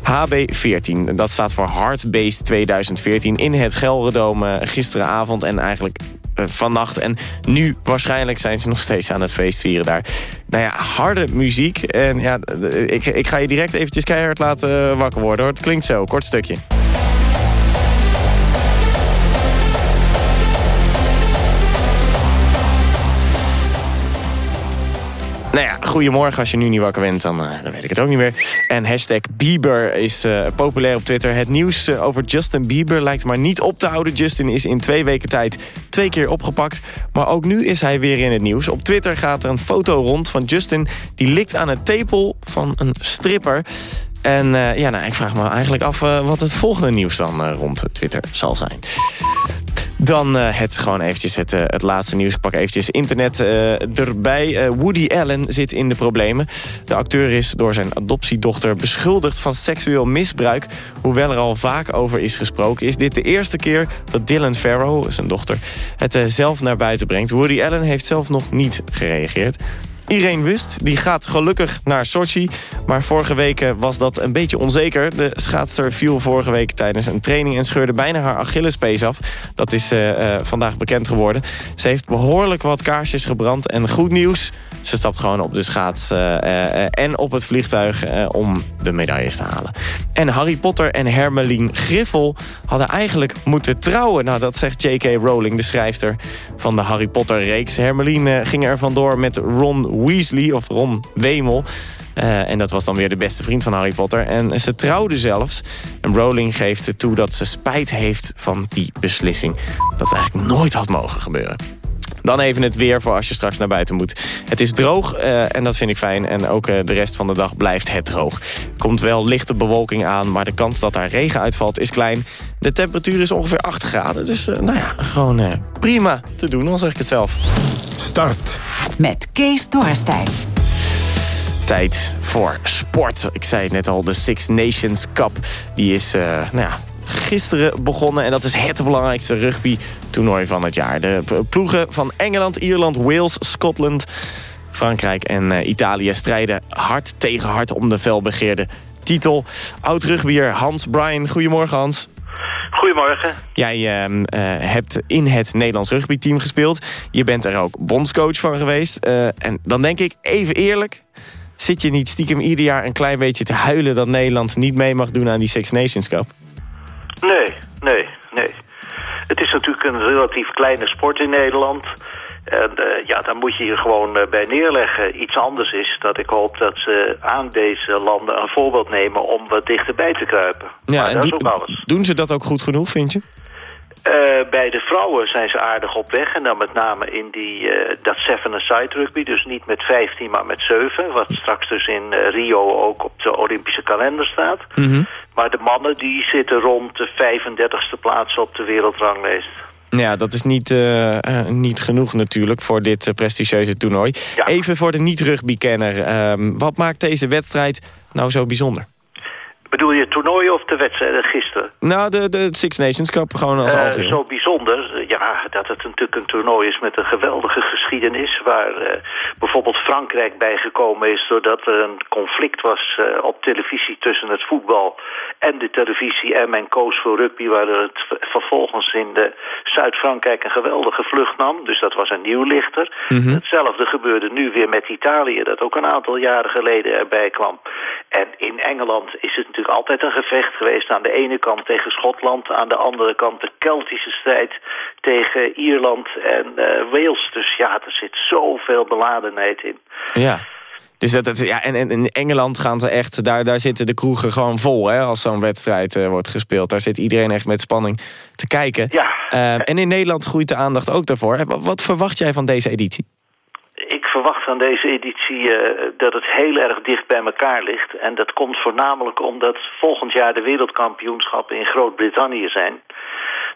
HB14, dat staat voor Heartbase 2014 in het Gelredome gisteravond en eigenlijk uh, vannacht. En nu waarschijnlijk zijn ze nog steeds aan het feest vieren daar. Nou ja, harde muziek. En ja, ik, ik ga je direct eventjes keihard laten wakker worden. Hoor. Het klinkt zo, kort stukje. Nou ja, goedemorgen. Als je nu niet wakker bent, dan, uh, dan weet ik het ook niet meer. En hashtag Bieber is uh, populair op Twitter. Het nieuws uh, over Justin Bieber lijkt maar niet op te houden. Justin is in twee weken tijd twee keer opgepakt. Maar ook nu is hij weer in het nieuws. Op Twitter gaat er een foto rond van Justin... die likt aan het tepel van een stripper. En ja, nou, ik vraag me eigenlijk af wat het volgende nieuws dan rond Twitter zal zijn. Dan uh, het gewoon eventjes het, uh, het laatste nieuws. Ik pak eventjes internet uh, erbij. Woody Allen zit in de problemen. De acteur is door zijn adoptiedochter beschuldigd van seksueel misbruik. Hoewel er al vaak over is gesproken... is dit de eerste keer dat Dylan Farrow, zijn dochter... het zelf naar buiten brengt. Woody Allen heeft zelf nog niet gereageerd. Irene Wust die gaat gelukkig naar Sochi. Maar vorige week was dat een beetje onzeker. De schaatster viel vorige week tijdens een training... en scheurde bijna haar Achillespees af. Dat is uh, uh, vandaag bekend geworden. Ze heeft behoorlijk wat kaarsjes gebrand. En goed nieuws, ze stapt gewoon op de schaats uh, en op het vliegtuig... om de medailles te halen. En Harry Potter en Hermeline Griffel hadden eigenlijk moeten trouwen. Nou, dat zegt J.K. Rowling, de schrijfster van de Harry Potter-reeks. Hermeline ging er vandoor met Ron Weasley, of Ron Wemel. Uh, en dat was dan weer de beste vriend van Harry Potter. En ze trouwden zelfs. En Rowling geeft toe dat ze spijt heeft van die beslissing. Dat eigenlijk nooit had mogen gebeuren. Dan even het weer voor als je straks naar buiten moet. Het is droog uh, en dat vind ik fijn. En ook uh, de rest van de dag blijft het droog. Komt wel lichte bewolking aan, maar de kans dat daar regen uitvalt is klein. De temperatuur is ongeveer 8 graden. Dus uh, nou ja, gewoon prima te doen, al zeg ik het zelf. Start. Met Kees Dorrestein. Tijd voor sport. Ik zei het net al, de Six Nations Cup. Die is, nou ja, gisteren begonnen. En dat is het belangrijkste rugby-toernooi van het jaar. De ploegen van Engeland, Ierland, Wales, Scotland, Frankrijk en uh, Italië strijden hard tegen hard om de felbegeerde titel. Oud-rugbier Hans Bryan. Goedemorgen Hans. Goedemorgen. Jij uh, uh, hebt in het Nederlands rugbyteam gespeeld. Je bent er ook bondscoach van geweest. Uh, en dan denk ik, even eerlijk... zit je niet stiekem ieder jaar een klein beetje te huilen... dat Nederland niet mee mag doen aan die Six Nations Cup? Nee, nee, nee. Het is natuurlijk een relatief kleine sport in Nederland. En uh, ja, daar moet je je gewoon uh, bij neerleggen. Iets anders is dat ik hoop dat ze aan deze landen een voorbeeld nemen om wat dichterbij te kruipen. Ja, maar en dat is ook alles. doen ze dat ook goed genoeg, vind je? Uh, bij de vrouwen zijn ze aardig op weg. En dan met name in die, uh, dat seven-a-side rugby. Dus niet met 15, maar met 7. Wat straks dus in uh, Rio ook op de Olympische kalender staat. Mm -hmm. Maar de mannen die zitten rond de 35e plaats op de wereldranglijst. Ja, dat is niet, uh, niet genoeg natuurlijk voor dit prestigieuze toernooi. Ja. Even voor de niet-rugby-kenner. Ehm, wat maakt deze wedstrijd nou zo bijzonder? Bedoel je het toernooi of de wedstrijden gisteren? Nou, de, de Six Nations Cup gewoon als uh, algeheel. Zo bijzonder, ja, dat het natuurlijk een toernooi is met een geweldige geschiedenis... waar uh, bijvoorbeeld Frankrijk bijgekomen is... doordat er een conflict was uh, op televisie tussen het voetbal en de televisie... en mijn koos voor rugby, waar het vervolgens in Zuid-Frankrijk een geweldige vlucht nam. Dus dat was een nieuw lichter. Mhm. Mm -hmm. Hetzelfde gebeurde nu weer met Italië, dat ook een aantal jaren geleden erbij kwam. En in Engeland is het natuurlijk altijd een gevecht geweest. Aan de ene kant tegen Schotland, aan de andere kant de Keltische strijd tegen Ierland en eh, Wales. Dus ja, er zit zoveel beladenheid in. Ja. Dus dat, dat, ja, en, en in Engeland gaan ze echt, daar, daar zitten de kroegen gewoon vol hè, als zo'n wedstrijd eh, wordt gespeeld. Daar zit iedereen echt met spanning te kijken. Ja. Eh, en in Nederland groeit de aandacht ook daarvoor. Wat verwacht jij van deze editie? Ik verwacht van deze editie eh, dat het heel erg dicht bij elkaar ligt. En dat komt voornamelijk omdat volgend jaar de wereldkampioenschappen in Groot-Brittannië zijn.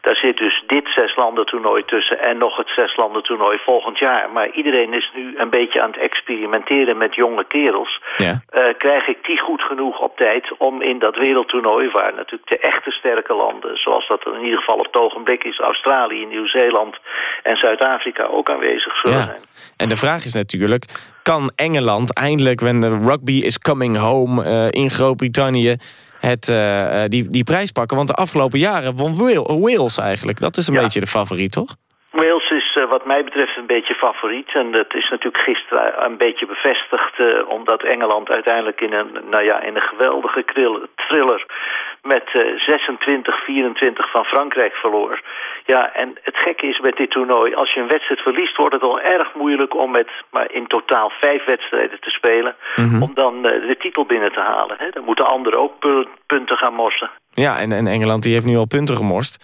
Daar zit dus dit zeslanden toernooi tussen en nog het zeslanden toernooi volgend jaar. Maar iedereen is nu een beetje aan het experimenteren met jonge kerels. Ja. Eh, krijg ik die goed genoeg op tijd om in dat wereldtoernooi... waar natuurlijk de echte sterke landen, zoals dat in ieder geval op het ogenblik is... Australië, Nieuw-Zeeland en Zuid-Afrika ook aanwezig zullen zijn. En de vraag is natuurlijk, kan Engeland eindelijk, the rugby is coming home eh, in Groot-Brittannië, het, eh, eh, die, die prijs pakken? Want de afgelopen jaren won Wal- Wales eigenlijk. Dat is een Ja. beetje de favoriet, toch? Wales is eh, wat mij betreft een beetje favoriet. En dat is natuurlijk gisteren een beetje bevestigd... omdat Engeland uiteindelijk in een, nou ja, in een geweldige thriller... met eh 26-24 van Frankrijk verloor. Ja, en het gekke is met dit toernooi... als je een wedstrijd verliest, wordt het al erg moeilijk... om met maar in totaal vijf wedstrijden te spelen... Mhm. om dan eh, de titel binnen te halen. Hè. Dan moeten anderen ook pu- punten gaan morsen. Ja, en, en Engeland die heeft nu al punten gemorst.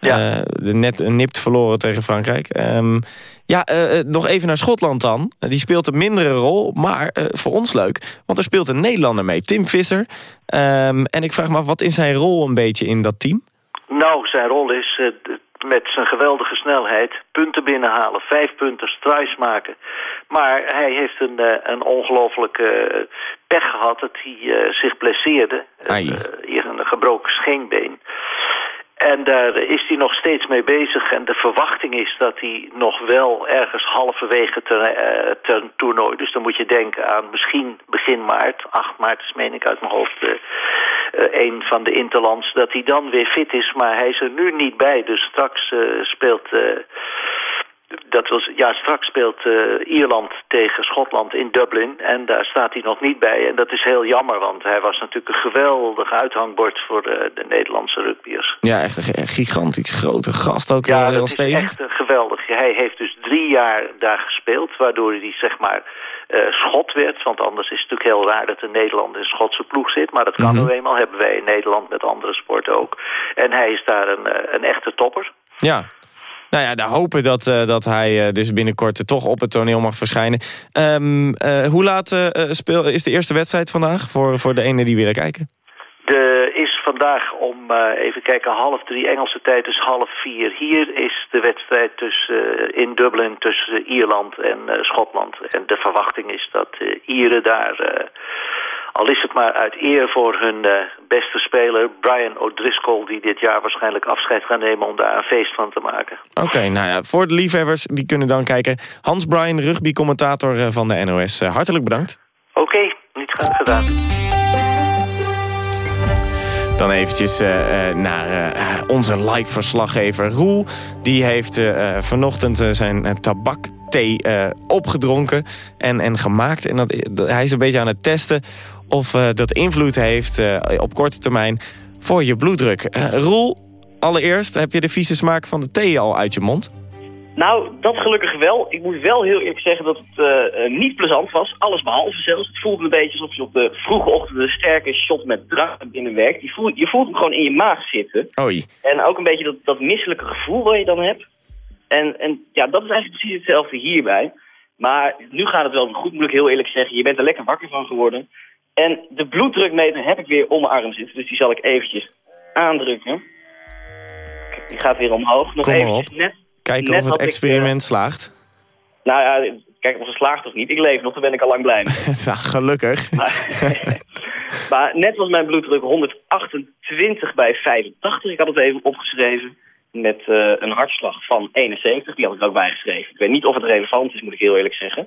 Eh, de net nipt verloren tegen Frankrijk. Ehm, ja, eh, eh, nog even naar Schotland dan. Die speelt een mindere rol, maar eh, voor ons leuk. Want er speelt een Nederlander mee, Tim Visser. Ehm, en ik vraag me af, wat is zijn rol een beetje in dat team? Nou, zijn rol is eh, met zijn geweldige snelheid punten binnenhalen, vijf punten, tries maken. Maar hij heeft een, eh, een ongelofelijke eh, pech gehad dat hij eh, zich blesseerde. Ai. Eh, hier een gebroken scheenbeen. En daar is hij nog steeds mee bezig. En de verwachting is dat hij nog wel ergens halverwege ten, eh, toernooi... dus dan moet je denken aan misschien begin maart. 8 maart is meen ik uit mijn hoofd eh, eh, een van de interlands... dat hij dan weer fit is, maar hij is er nu niet bij. Dus straks speelt... eh, dat was, ja, straks speelt eh, Ierland tegen Schotland in Dublin. En daar staat hij nog niet bij. En dat is heel jammer, want hij was natuurlijk een geweldig uithangbord voor de, de Nederlandse rugbyers. Ja, echt een gi- gigantisch grote gast ook. Ja, wel heel dat is stevig. echt eh, geweldig. Hij heeft dus drie jaar daar gespeeld, waardoor hij zeg maar eh, schot werd. Want anders is het natuurlijk heel raar dat een Nederlander in een Schotse ploeg zit. Maar dat kan nu eenmaal, hebben wij in Nederland met andere sporten ook. En hij is daar een, eh, een echte topper. Ja. Nou ja, daar hopen dat, eh, dat hij eh, dus binnenkort toch op het toneel mag verschijnen. Ehm, eh, hoe laat is de eerste wedstrijd vandaag voor, voor de ene die willen kijken? De is vandaag om, eh, even kijken, half drie Engelse tijd, dus half vier. Hier is de wedstrijd tussen, in Dublin tussen Ierland en Schotland. En de verwachting is dat Ieren daar, al is het maar uit eer voor hun eh, beste speler... Brian O'Driscoll, die dit jaar waarschijnlijk afscheid gaat nemen... om daar een feest van te maken. Oké, nou ja, voor de liefhebbers, die kunnen dan kijken. Hans Bryan, rugby-commentator eh, van de NOS. Eh, hartelijk bedankt. Oké, niet graag gedaan. Dan eventjes naar onze live-verslaggever Roel. Die heeft vanochtend zijn tabakthee opgedronken en, en gemaakt. En dat- hij is een beetje aan het testen of eh, dat invloed heeft eh, op korte termijn voor je bloeddruk. Eh, Roel, allereerst, heb je de vieze smaak van de thee al uit je mond? Nou, dat gelukkig wel. Ik moet wel heel eerlijk zeggen dat het niet plezant was. Alles behalve zelfs. Het voelt een beetje alsof je op de vroege ochtend een sterke shot met drank binnenwerkt. Je voelt, je voelt hem gewoon in je maag zitten. Oei. En ook een beetje dat, dat misselijke gevoel wat je dan hebt. En, en ja, dat is eigenlijk precies hetzelfde hierbij. Maar nu gaat het wel goed, moet ik heel eerlijk zeggen. Je bent er lekker wakker van geworden. En de bloeddrukmeter heb ik weer om mijn arm zitten. Dus die zal ik eventjes aandrukken. Kijk, Die gaat weer omhoog. Nog Kom eventjes op. net Kijken net of het ik, experiment slaagt. nou ja, kijk of ze slaagt of niet. Ik leef nog, daar ben ik al lang blij mee. nou, gelukkig. maar net was mijn bloeddruk 128 bij 85. Ik had het even opgeschreven. Met eh, een hartslag van 71. Die had ik er ook bijgeschreven. Ik weet niet of het relevant is, moet ik heel eerlijk zeggen.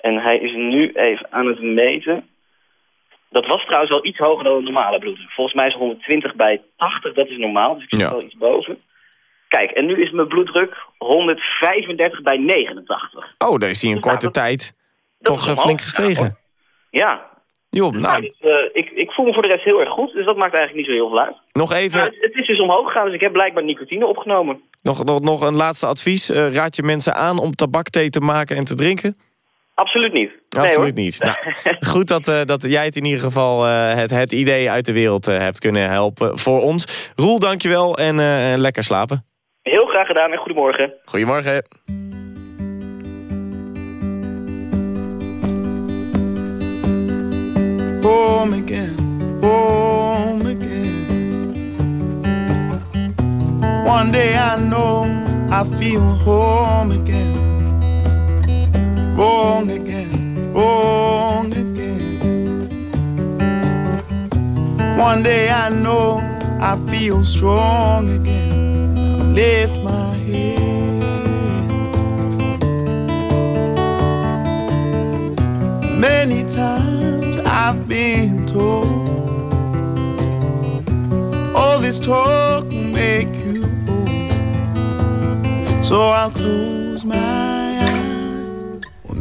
En hij is nu even aan het meten. Dat was trouwens wel iets hoger dan een normale bloeddruk. Volgens mij is 120 bij 80, dat is normaal. Dus ik zit Ja. wel iets boven. Kijk, en nu is mijn bloeddruk 135 bij 89. Oh, daar is hij in korte tijd toch eh, flink gestegen. Ja, Joh, nou, Dus, eh, ik, ik voel me voor de rest heel erg goed, dus dat maakt eigenlijk niet zo heel veel uit. nog even, het is dus omhoog gegaan, dus ik heb blijkbaar nicotine opgenomen. nog, nog, nog een laatste advies. Eh, raad je mensen aan om tabakthee te maken en te drinken? Absoluut niet. Absoluut niet. Nou, goed dat, eh, dat jij het in ieder geval eh, het, het idee uit de wereld eh, hebt kunnen helpen voor ons. Roel, dankjewel en eh, lekker slapen. Heel graag gedaan en goedemorgen. Goedemorgen. home again, home again. One day I know I feel home again. Wrong again, wrong again. One day I know I feel strong again. I lift my head. Many times I've been told all this talk will make you old. So I'll close my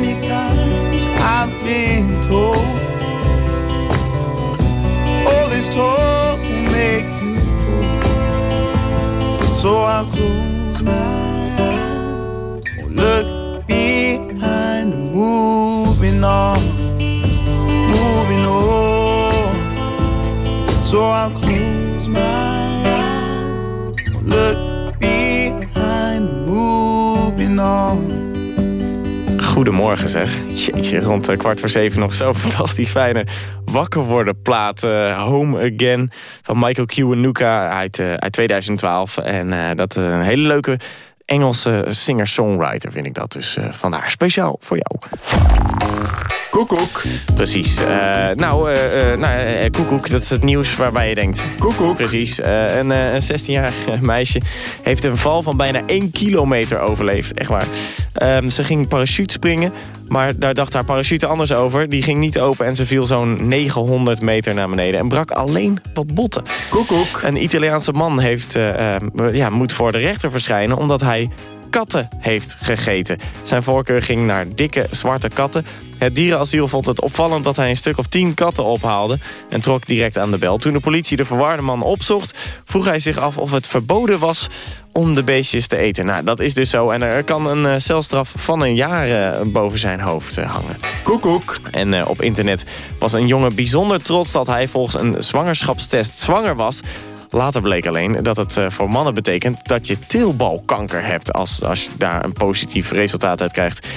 Many times I've been told all this talk will make you old. So I'll close Goedemorgen zeg. Jeetje, rond eh, kwart voor zeven nog zo fantastisch fijne wakker worden plaat. eh, Home Again van Michael Kiwanuka uit, eh, uit 2012. En dat is een hele leuke Engelse singer-songwriter vind ik dat. Dus vandaar speciaal voor jou. Koekoek. Precies. Eh, nou, eh, eh, nou koekoek, dat is het nieuws waarbij je denkt. Koekoek. Precies. Een, eh, een 16-jarig meisje heeft een val van bijna 1 kilometer overleefd. Echt waar. Ehm, ze ging parachute springen, maar daar dacht haar parachute anders over. Die ging niet open en ze viel zo'n 900 meter naar beneden. En brak alleen wat botten. Koekoek. Een Italiaanse man heeft, eh, eh, ja, moet voor de rechter verschijnen omdat hij katten heeft gegeten. Zijn voorkeur ging naar dikke zwarte katten. Het dierenasiel vond het opvallend dat hij een stuk of tien katten ophaalde... en trok direct aan de bel. Toen de politie de verwarde man opzocht... vroeg hij zich af of het verboden was om de beestjes te eten. Nou, dat is dus zo. En er kan een eh, celstraf van een jaar eh, boven zijn hoofd eh, hangen. Koekoek. En op internet was een jongen bijzonder trots... dat hij volgens een zwangerschapstest zwanger was Later bleek alleen dat het eh, voor mannen betekent dat je teelbalkanker hebt... als, als je daar een positief resultaat uit krijgt.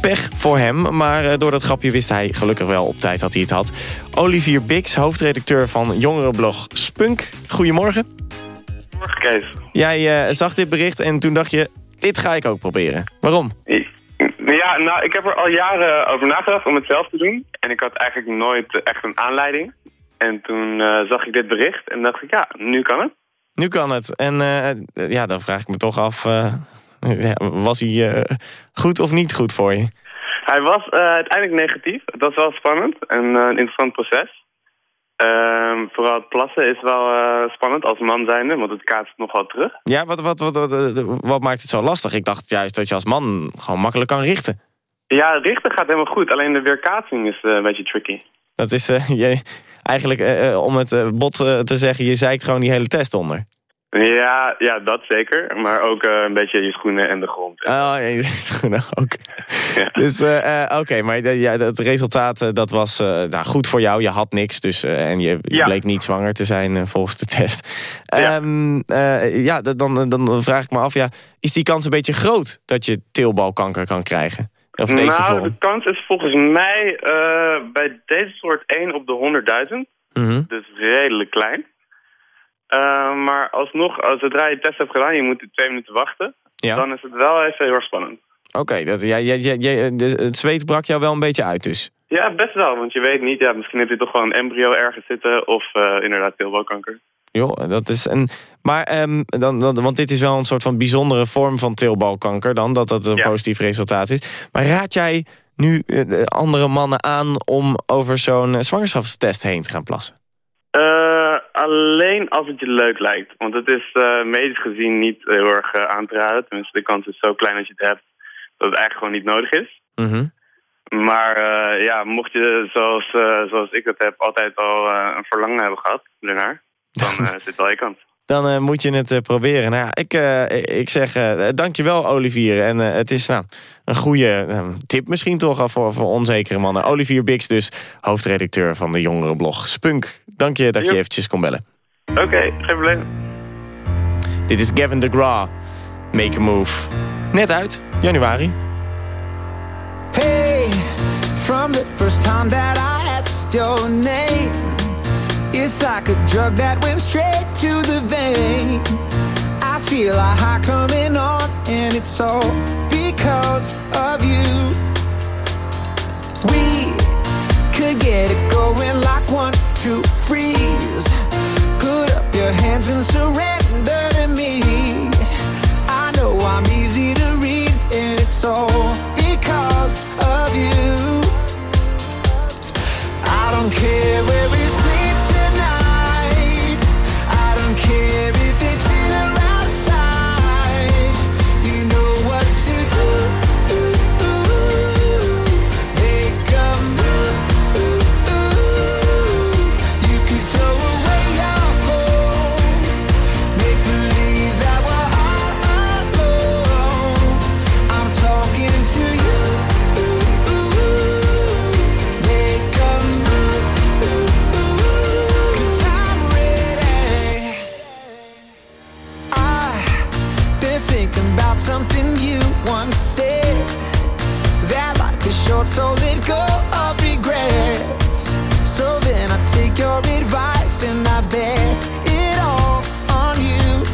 Pech voor hem, maar eh, door dat grapje wist hij gelukkig wel op tijd dat hij het had. Olivier Bix, hoofdredacteur van jongerenblog Spunk. Goedemorgen. Morgen, Kees. Jij eh, zag dit bericht en toen dacht je, dit ga ik ook proberen. Waarom? Ja, nou, ik heb er al jaren over nagedacht om het zelf te doen. En ik had eigenlijk nooit echt een aanleiding. En toen eh, zag ik dit bericht en dacht ik, ja, nu kan het. Nu kan het. En eh, ja, dan vraag ik me toch af, eh, was hij goed of niet goed voor je? Hij was uiteindelijk negatief. Dat was wel spannend en een interessant proces. Ehm, vooral het plassen is wel spannend als man zijnde, want het kaatst nogal terug. Ja, wat, wat, wat, wat, wat maakt het zo lastig? Ik dacht juist dat je als man gewoon makkelijk kan richten. Ja, richten gaat helemaal goed, alleen de weerkaatsing is een beetje tricky. Dat is eh, je, eigenlijk, eh, eh, om het bot te zeggen, je zeikt gewoon die hele test onder. Ja, ja, dat zeker. Maar ook een beetje je schoenen en de grond. Oh, ja, je schoenen ook. Dus, oké, maar ja, het resultaat dat was nou, goed voor jou. Je had niks, dus, en je, je Ja. bleek niet zwanger te zijn volgens de test. Ja, ja d- dan, dan vraag ik me af, ja, is die kans een beetje groot dat je teelbalkanker kan krijgen? Of deze nou, vorm? de kans is volgens mij eh, bij deze soort 1 op de 100.000. Mhm. Dus redelijk klein. Eh, maar alsnog, als zodra je test hebt gedaan, je moet twee minuten wachten. Ja. Dan is het wel even heel erg spannend. Oké, dat ja, de- het zweet brak jou wel een beetje uit dus. Ja, best wel, want je weet niet, ja, misschien heb je toch wel een embryo ergens zitten of eh, inderdaad teelbalkanker. Joh, dat is een. Maar, ehm, dan, dan, want dit is wel een soort van bijzondere vorm van teelbalkanker dan, dat dat een positief resultaat is. Maar raad jij nu eh, de andere mannen aan om over zo'n zwangerschapstest heen te gaan plassen? Eh, alleen als het je leuk lijkt. Want het is eh, medisch gezien niet heel erg aan te raden. Tenminste, de kans is zo klein als je het hebt dat het eigenlijk gewoon niet nodig is. Mhm. Maar ja, mocht je zoals, zoals ik het heb altijd al een verlangen hebben gehad ernaar, dan zit wel je kans. Dan eh, moet je het eh, proberen. Nou, ja, ik, eh, ik zeg uh, dankjewel Olivier. En eh, het is nou, een goede eh, tip misschien toch al voor, voor onzekere mannen. Olivier Bix dus, hoofdredacteur van de jongerenblog Spunk. Dank je dat je eventjes kon bellen. Oké, geen probleem. Dit is Gavin DeGraw, Make a Move. Net uit, januari. Hey, from the first time that I asked your name, it's like a drug that went straight to the vein. I feel a high coming on, and it's all because of you. We could get it going like one, two, freeze. Put up your hands and surrender to me. I know I'm easy to read, and it's all because of you. I don't care short, so let go of regrets. So then I take your advice and I bet it all on you.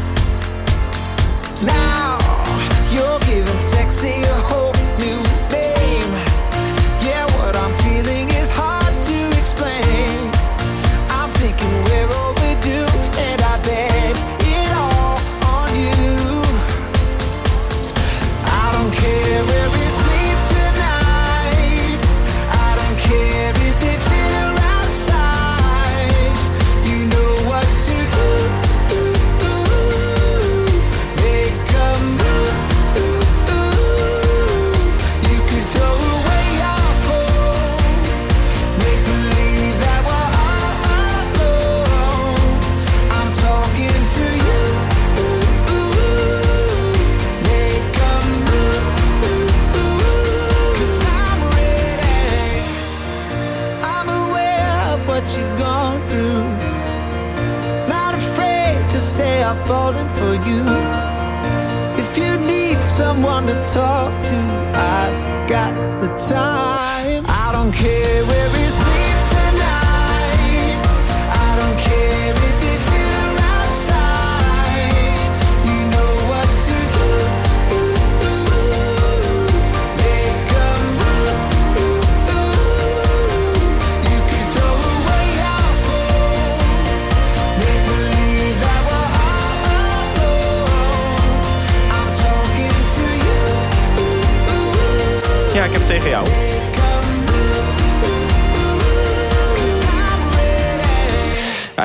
Now you're giving sexy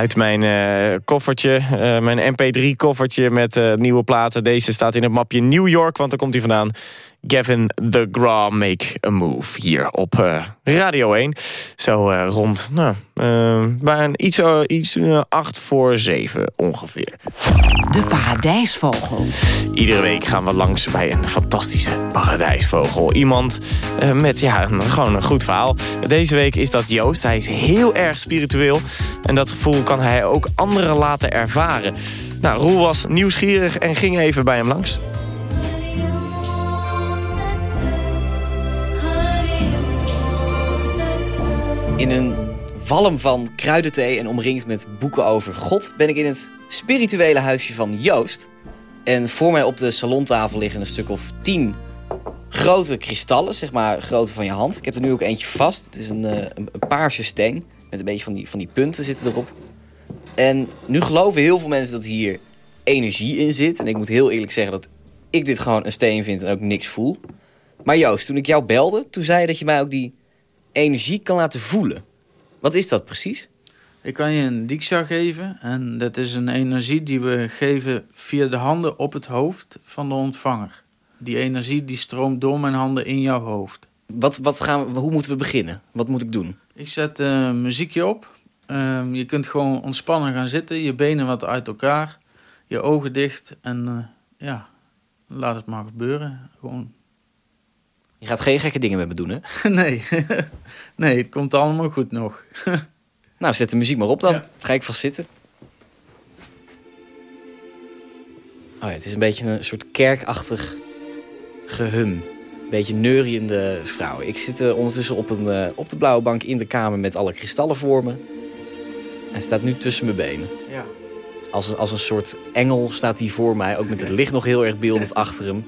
Uit mijn eh, koffertje, eh, mijn MP3-koffertje met eh, nieuwe platen. Deze staat in het mapje New York, want daar komt hij vandaan. Gavin the Graw Make a Move hier op eh, Radio 1. Zo eh, rond, nou, bij een iets, iets acht voor zeven ongeveer. De paradijsvogel. Iedere week gaan we langs bij een fantastische paradijsvogel. Iemand met ja, een, gewoon een goed verhaal. Deze week is dat Joost. Hij is heel erg spiritueel. En dat gevoel kan hij ook anderen laten ervaren. Nou, Roel was nieuwsgierig en ging even bij hem langs. In een walm van kruidenthee en omringd met boeken over God... ben ik in het spirituele huisje van Joost. En voor mij op de salontafel liggen een stuk of tien grote kristallen, zeg maar grootte van je hand. Ik heb er nu ook eentje vast. Het is een, eh, een paarse steen met een beetje van die, van die punten zitten erop. En nu geloven heel veel mensen dat hier energie in zit. En ik moet heel eerlijk zeggen dat ik dit gewoon een steen vind en ook niks voel. Maar Joost, toen ik jou belde, toen zei je dat je mij ook die energie kan laten voelen. Wat is dat precies? Ik kan je een diksha geven en dat is een energie die we geven via de handen op het hoofd van de ontvanger. Die energie die stroomt door mijn handen in jouw hoofd. Wat, wat gaan we, hoe moeten we beginnen? Wat moet ik doen? Ik zet uh, muziekje op. Um, je kunt gewoon ontspannen gaan zitten, je benen wat uit elkaar, je ogen dicht en uh, ja, laat het maar gebeuren. Gewoon. Je gaat geen gekke dingen met me doen, hè? nee, nee, het komt allemaal goed nog. nou, zet de muziek maar op dan. Ja. Ga ik vast zitten. Oh ja, het is een beetje een soort kerkachtig gehum. Een beetje neuriënde vrouw. Ik zit uh, ondertussen op, een, uh, op de blauwe bank in de kamer met alle kristallen voor me. Hij staat nu tussen mijn benen. Ja. Als, als een soort engel staat hij voor mij. Ook met het licht nog heel erg beeldend achter hem.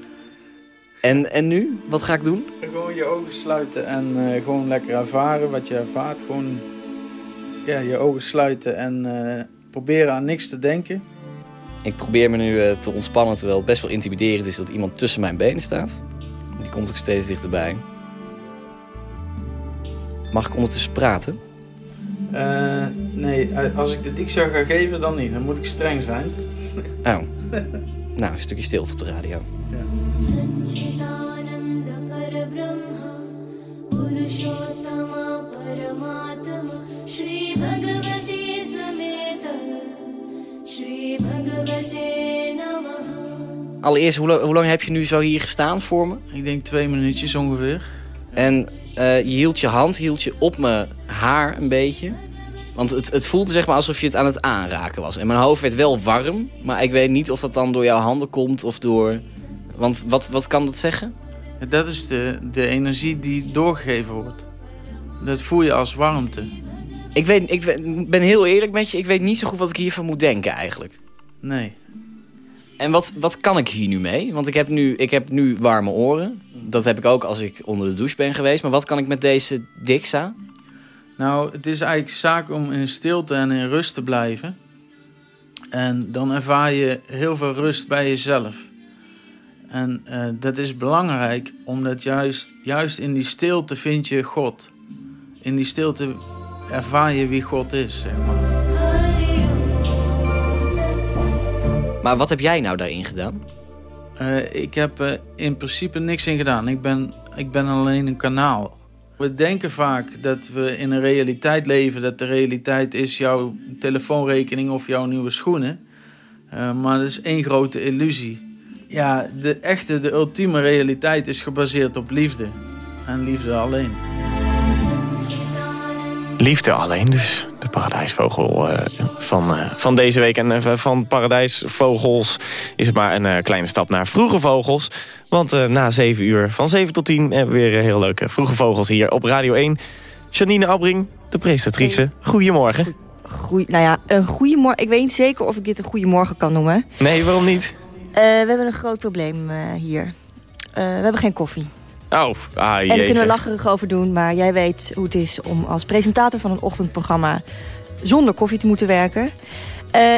En, en nu? Wat ga ik doen? Gewoon je ogen sluiten en uh, gewoon lekker ervaren wat je ervaart. Gewoon ja, je ogen sluiten en uh, proberen aan niks te denken. Ik probeer me nu uh, te ontspannen terwijl het best wel intimiderend is dat iemand tussen mijn benen staat. Die komt ook steeds dichterbij. Mag ik ondertussen praten? nee, als ik de diksja ga geven dan niet. Dan moet ik streng zijn. Oh. nou, een stukje stilte op de radio. Ja. Allereerst, hoe, hoe, lang heb je nu zo hier gestaan voor me? Ik denk twee minuutjes ongeveer. En uh, je hield je hand hield je op mijn haar een beetje. Want het, het voelde zeg maar alsof je het aan het aanraken was. En mijn hoofd werd wel warm, maar ik weet niet of dat dan door jouw handen komt of door... Want wat, wat kan dat zeggen? Dat is de, de energie die doorgegeven wordt. Dat voel je als warmte. Ik, weet, ik ben heel eerlijk met je, ik weet niet zo goed wat ik hiervan moet denken eigenlijk. Nee. En wat, wat kan ik hier nu mee? Want ik heb nu, ik heb nu warme oren. Dat heb ik ook als ik onder de douche ben geweest. Maar wat kan ik met deze Dixa? Nou, het is eigenlijk zaak om in stilte en in rust te blijven. En dan ervaar je heel veel rust bij jezelf. En uh, dat is belangrijk, omdat juist, juist in die stilte vind je God. In die stilte ervaar je wie God is, zeg maar. Maar wat heb jij nou daarin gedaan? Uh, ik heb uh, in principe niks in gedaan. Ik ben, ik ben alleen een kanaal. We denken vaak dat we in een realiteit leven, dat de realiteit is jouw telefoonrekening of jouw nieuwe schoenen. Uh, maar dat is één grote illusie. Ja, de echte, de ultieme realiteit is gebaseerd op liefde. En liefde alleen. Liefde alleen dus. De paradijsvogel eh, van, eh, van deze week. En eh, van paradijsvogels is het maar een eh, kleine stap naar vroege vogels. Want eh, na 7 uur, van 7 tot 10, hebben we weer heel leuke vroege vogels hier op Radio 1. Janine Albring, de presentatrice. Goedemorgen. Goeie, nou ja, een goeiemorgen. Ik weet niet zeker of ik dit een goeiemorgen kan noemen. Nee, waarom niet? Eh, we hebben een groot probleem eh, hier. Eh, we hebben geen koffie. Oh, ah, En daar kunnen we jezus. lacherig over doen, maar jij weet hoe het is om als presentator van een ochtendprogramma zonder koffie te moeten werken.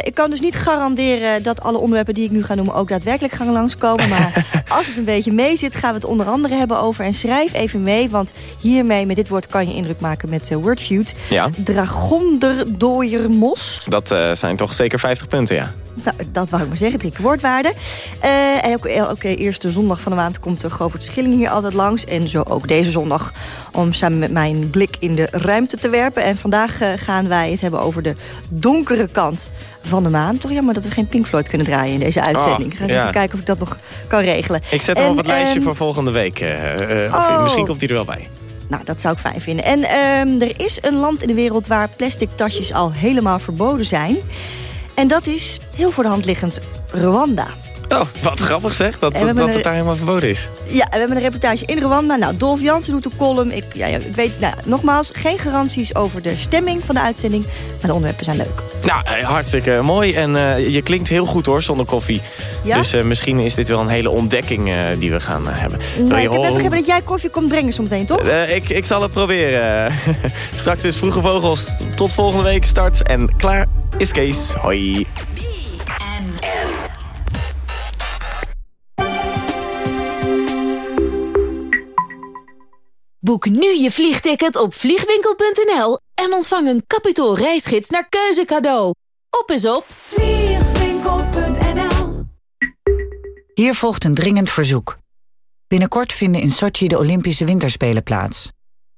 Ik kan dus niet garanderen dat alle onderwerpen die ik nu ga noemen ook daadwerkelijk gaan langskomen. Maar als het een beetje mee zit, gaan we het onder andere hebben over. En schrijf even mee, want hiermee, met dit woord kan je indruk maken met uh, Wordfeud. Ja, Dragonderdooiermos. dat zijn toch zeker 50 punten, ja. Nou, dat wou ik maar zeggen, dikke woordwaarde. Eh, en ook elke eerste zondag van de maand komt uh, Govert Schilling hier altijd langs. En zo ook deze zondag om samen met mij een blik in de ruimte te werpen. En vandaag uh, gaan wij het hebben over de donkere kant van de maan. Toch jammer dat we geen Pink Floyd kunnen draaien in deze uitzending. Ik ga eens ja. even kijken of ik dat nog kan regelen. Ik zet hem En, op het lijstje ehm, voor volgende week. eh, eh, of Oh. Misschien komt hij er wel bij. Nou, dat zou ik fijn vinden. En ehm, er is een land in de wereld waar plastic tasjes al helemaal verboden zijn. En dat is heel voor de hand liggend Rwanda. Oh, wat grappig zeg, dat, dat, het daar helemaal verboden is. Ja, en we hebben een reportage in Rwanda. Nou, Dolf Jansen doet de column. Ik, ja, ja, ik weet, nou, nogmaals, geen garanties over de stemming van de uitzending. Maar de onderwerpen zijn leuk. Nou, eh, hartstikke mooi. En eh, je klinkt heel goed hoor, zonder koffie. Ja? Dus eh, misschien is dit wel een hele ontdekking die we gaan hebben. Nou, ik heb net begrepen dat jij koffie komt brengen zometeen, toch? Ik, ik zal het proberen. Straks is Vroege Vogels. Tot volgende week start. En klaar is Kees. Hoi. Boek nu je vliegticket op vliegwinkel.nl en ontvang een kapitaal reisgids naar keuze cadeau. Op is op vliegwinkel.nl Hier volgt een dringend verzoek. Binnenkort vinden in Sochi de Olympische Winterspelen plaats.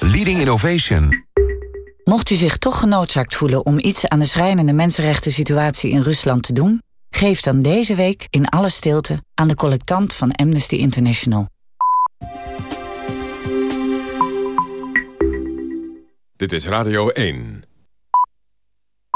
Leading innovation. Mocht u zich toch genoodzaakt voelen om iets aan de schrijnende mensenrechten situatie in Rusland te doen, geef dan deze week in alle stilte aan de collectant van Amnesty International. Dit is Radio 1.